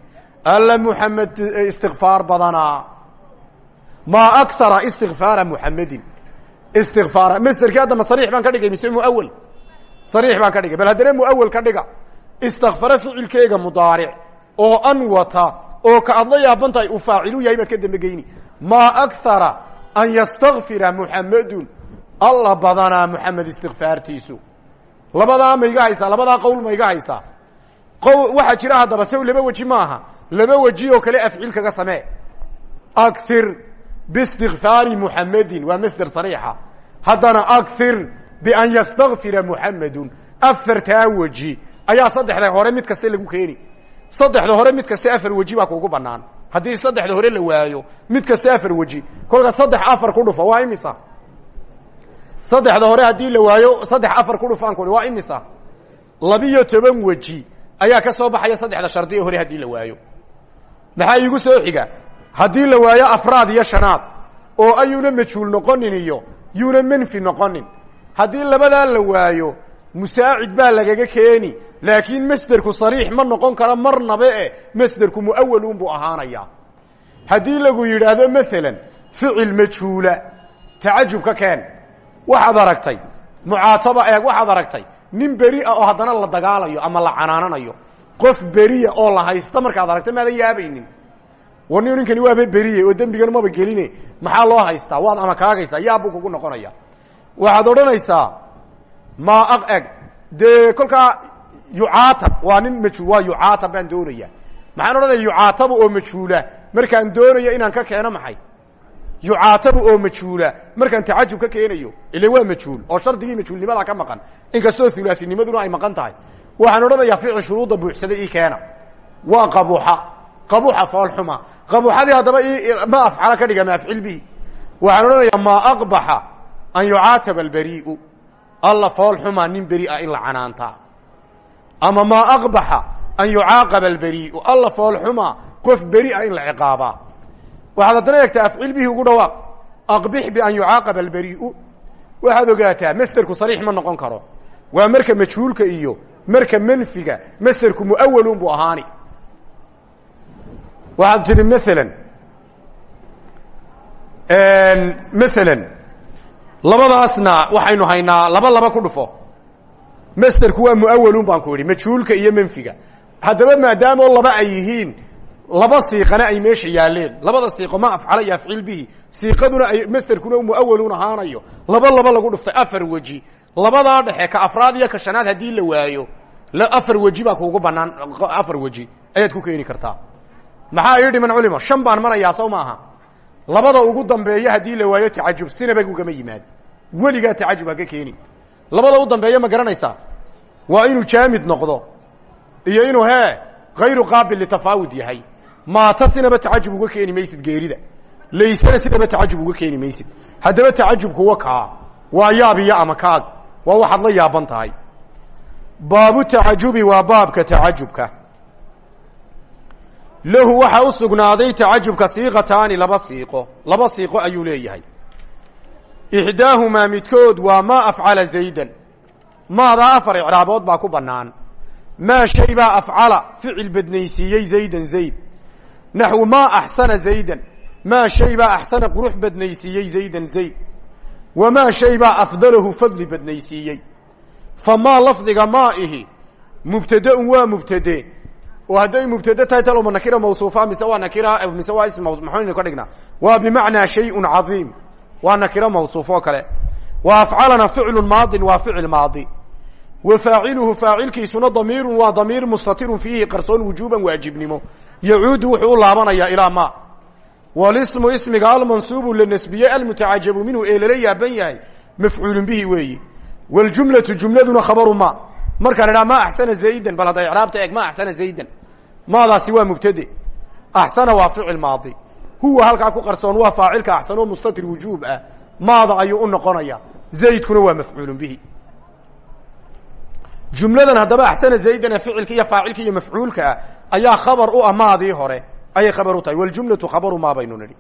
alla muxamed istikfaar badanaa ma akara istikfaara muxamedin istikfaara masderkii hadda ma sariix baan ka dhigay mise muawal sariix baan ka dhigay bal haddana muawal ka dhiga istakfara ficilkeega mudaaric oo an wata oo ka ad la yaaban tahay uu faacilu yahay baad ka dambegeyni ma akara an yastakfira muxamedun alla badanaa muxamed istikfaartiisu labadaa ma iga haysaa labadaa qowl ma iga haysaa waxaa jira haddaba saw laba weji ma aha laba weji oo kale afcil kaga samee. Akir biistikfaari muxamedin waa masder sariixa. Haddana akir bian yastakfira muxamedun afartaa weji ayaa saddexda hore mid kaste lagu keeni. Saddexda hore mid kaste afar weji baa kuugu banaan haddii saddexda hore la waayo mid kaste afar weji kolka saddex afar ku dhufa waa imisa? Saddexda hore haddii la waayo saddex afar ku dhufaan ku waa imisa? Labiyo toban weji ayaa ka soo baxaya saddexda shardi ee hore haddii la waayo maxaa iigu soo xiga? Haddii la waayo afraad iyo shanaad oo ayuuna majhuul noqonin iyo yuuna menfi noqonin. Haddii labadaa la waayo musaacid baa lagaga keeni. Laakiin masderku sariix ma noqon karo marnaba e masderku muawalun buu ahaanayaa. Haddii lagu yidhaahdo maalan ficil majhuula tacajub ka keen. Waxaad aragtay mucaataba eeg waxaad aragtay nin beri ah oo haddana la dagaalayo ama la canaananayo qof beriya oo la haysta markaad aragto maadan yaabaynin. War ni ninkani waaba beriye oo dembigan maba geline. Maxaa loo haystaa waad ama kaagaysaa yaabbuu kugu noqonaya. Waxaad odhanaysaa ma eg. Dee kolkaa yucaatab waa nin majhuul waa yucaatab baan doonaya maxaan odhanaya yucaatabu oo majhuula. Markaan doonayo inaan ka keeno maxay? Yucaatabu oo majhuula. Markaan tacajub ka keenayo. Ile waa majhuul oo shardigii majhuulnimada ka maqan. Inkastoo hulaasinimaduna ay maqan tahay waxaan odhanayaa ficil shuruudda buuxsada ii keena. Waa qabuxa qabuxa foolxuma qabuxadii haddaba ma afcala ka dhiga maafcil bihi. Waxaan odhanayaa maa aqbaxa an yucaataba alberii'u alla foolxuma nin beri ah in la canaantaa ama maa aqbaxa an yucaaqaba alberii'u alla foolxuma qof beri ah in la ciqaabaa. Waxaad haddana eegtaa afcil bihi ugu dhawaaq. Aqbix bian yucaaqaba alberii'u waxaad ogaataa masderku sariix ma noqon karo. Waa marka majhuulka iyo marka manfiga masderku muawalun buu ahaani. Waxaad tidhi maalan maalan labadaasna waxaynu haynaa laba laba ku dhufo. Masderku waa muawalun baan ku idhi majhuulka iyo manfiga. Haddaba maadaamoo laba ay yihiin laba siiqana ay meesha yaaleen. Labada siiqo ma afcala iyo afcil bihi. Siiqaduna ay masderkuna muawalun ahaanayo. Laba laba lagu dhuftay afar weji. Labadaa dhexe ka afraad iyo ka shanaad haddii la waayo afar weji baa kuugu banaan afar weji ayaad ku keeni kartaa. Maxaa ii dhiman culimo? Shan baan marayaa sow maaha labada ugu dambeeya haddii la waayo tacajub sinaba ugama yimaad. Weligaa tacajub haka keeni labada u dambeeya ma garanaysaa? Waa inuu jaamid noqdo iyo inuu hee hayru qaabil litafaawud yahay. Maata sinaba tacajub uga keeni maysid geerida. Laysana sidaba tacajub uga keeni maysid. Haddaba tacajubkuwa kaa waa yaab iyo ama kaag. Waa waxaad la yaaban tahay baabu tacajubi waa baabka tacajubka. Lahu waxaa u sugnaaday tacajubka siiqataani laba siiqo. Laba siiqo ayuu leeyahay. Ixdaahumaa midkood waa maa afcala zaydan. Maadaa afar icraabood baa ku bannaan. Maa shay baa afcala ficil badnaysiiyey zaydan zayd. Naxwu maa axsana zaydan. Maa shay baa axsana qurux badnaysiiyey zaydan zayd. Wamaa shay baa afdalahu fadli badnaysiiyey famaa lafdiga maa ihi mubtadaun waa mubtade oo hadday mubtade tahay taloma nakira mawsuufa mise waa nakira mise waa ism maxaynu ka dhignaa waa bimacnaa shayun cadiim waa nakiro mawsuuf oo kale wa afcalana ficlu maadin waa ficil maadi wa faaciluhu faacilkiisuna damiirun waa damiir mustatirun fiihi qarsoon wujuuban waajibnimo yacuudu wuxuu u laabanayaa ilaa ma walismu ismiga almansuubu la nasbiye almutacajabu minhu ee lala yaaban yahay mafcuulun bihi weeyi wاljumlatu jumladuna khabaru ma markaan idhaha ma axsana zaydan bal hadda icraabta eeg ma axsana zaydan maadaasi waa mubtade axsana waa ficil maadi huwa halkaa ku qarsoon waa faacilka axsan oo mustatir wujuub ah maada ayuu u noqonaya zaydkuna waa mafcuulun bihi jumladan haddaba axsana zaydana ficilka iyo faacilka iyo mafcuulka ah ayaa khabar u ah maadii hore ayay khabar u tahay waljumlatu khabaru maa baynu nidhi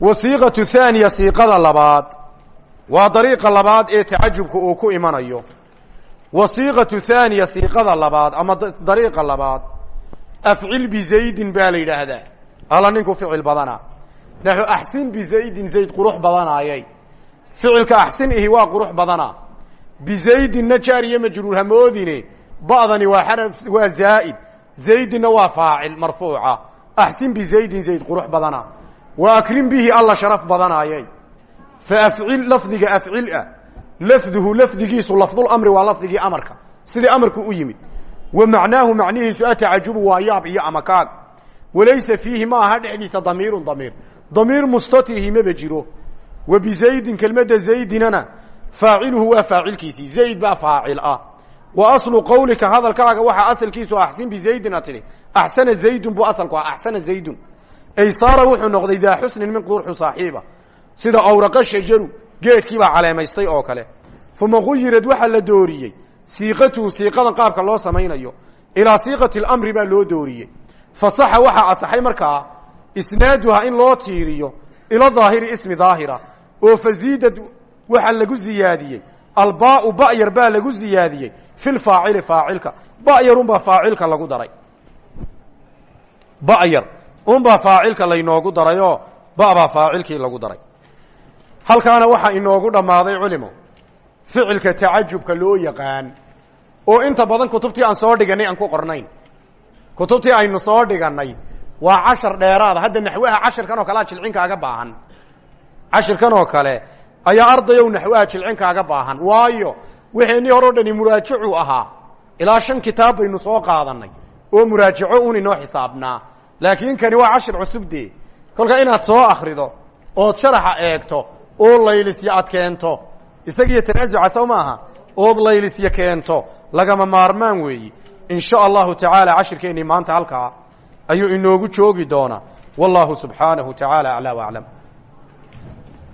wasiiqatu haaniya siiqada labaad waa dariiqa labaad ee tacajubka uu ku imanayo. Wasiiqatu haaniya siiqada labaad ama dariiqa labaad. Afcil bizaydin baa la yidhaahdaa. Alla ninku ficil badana. Naxu axsin bizaydin zayd qurux badanaayay. Ficilka axsin ihi waa qurux badana. Bizaydinna jaar iyo majruur hamoodine ba'dani waa xaraf waa zaa'id. Zaydinna waa faacil marfuuca. Axsin bizaydin zayd qurux badana. Wa akrim bihi alla sharaf badanaayay fa afcil lafdiga afcil ah lafduhu lafdigiisu lafdulamri waa lafdigii amarka sidii amarku u yimid wa macnaahu macnihiisu atacajubu waa yaab iyo amakaag walaysa fiihi ma aha dhexdiisa damiirun damiir damiir mustatihi maba jiro wa bizaydin kelmadda zaydinana faaciluhu waa faacilkiisii zayd baa faacil ah wa aslu qawlika hadalkaaga waxaa asalkiisu axsin bizaydin a tidhi axsana zaydun buu asalku ah axsana zaydun ay saara wuxuu noqday daa xusnin min qurxu saaxiiba sida awraqa shajaru geedkiibaa caleemaystay oo kale. Uma guyirad waxaa la dooriyey siiqatuhu siiqadan qaabka loo samaynayo ilaa siiqati lamri baa loo dooriyey. Fasaxa waxaa asaxay markaa isnaaduha in loo tiiriyo ila daahiri ismi daahira oo faziidad waxa lagu ziyaadiyey albaau ba'yar baa lagu ziyaadiyey fi lfaacili faacilka. Ba'yarunbaa faacilka lagu daray. Ba'yar unbaa faacilka laynoogu darayoo ba baa faacilkii lagu daray halkaana waxaa inoogu dhammaaday culimo ficilka tacajubka loo yaqaan oo inta badan kutubtii aan soo dhiganay aan ku qornayn. Kutubtii aynu soo dhigannay waa cashar dheeraada hadda naxwaha cashirkan oo kalea jilcinkaaga baahan. Cashirkan oo kale ayaa ardayow naxwaha jilcinkaaga baahan. Waayo wixeenii hore o dhani muraajacu ahaa. Ilaa shan kitaab baynu soo qaadanay oo muraajaco un inoo xisaabnaa. Laakiin kani waa cashir cusubdee. Kolka inaad soo akrido ood sharaxa eegto oo laylisyo ad keento. Isagiyo tanaasuca sow maaha ood laylisyo keento. Lagama maarmaan weeyi. In allahu tacaala cashirkeennii maanta halkaa ayuu inoogu joogi doonaa. Wallahu subxaanahu tacaala aclaa waclam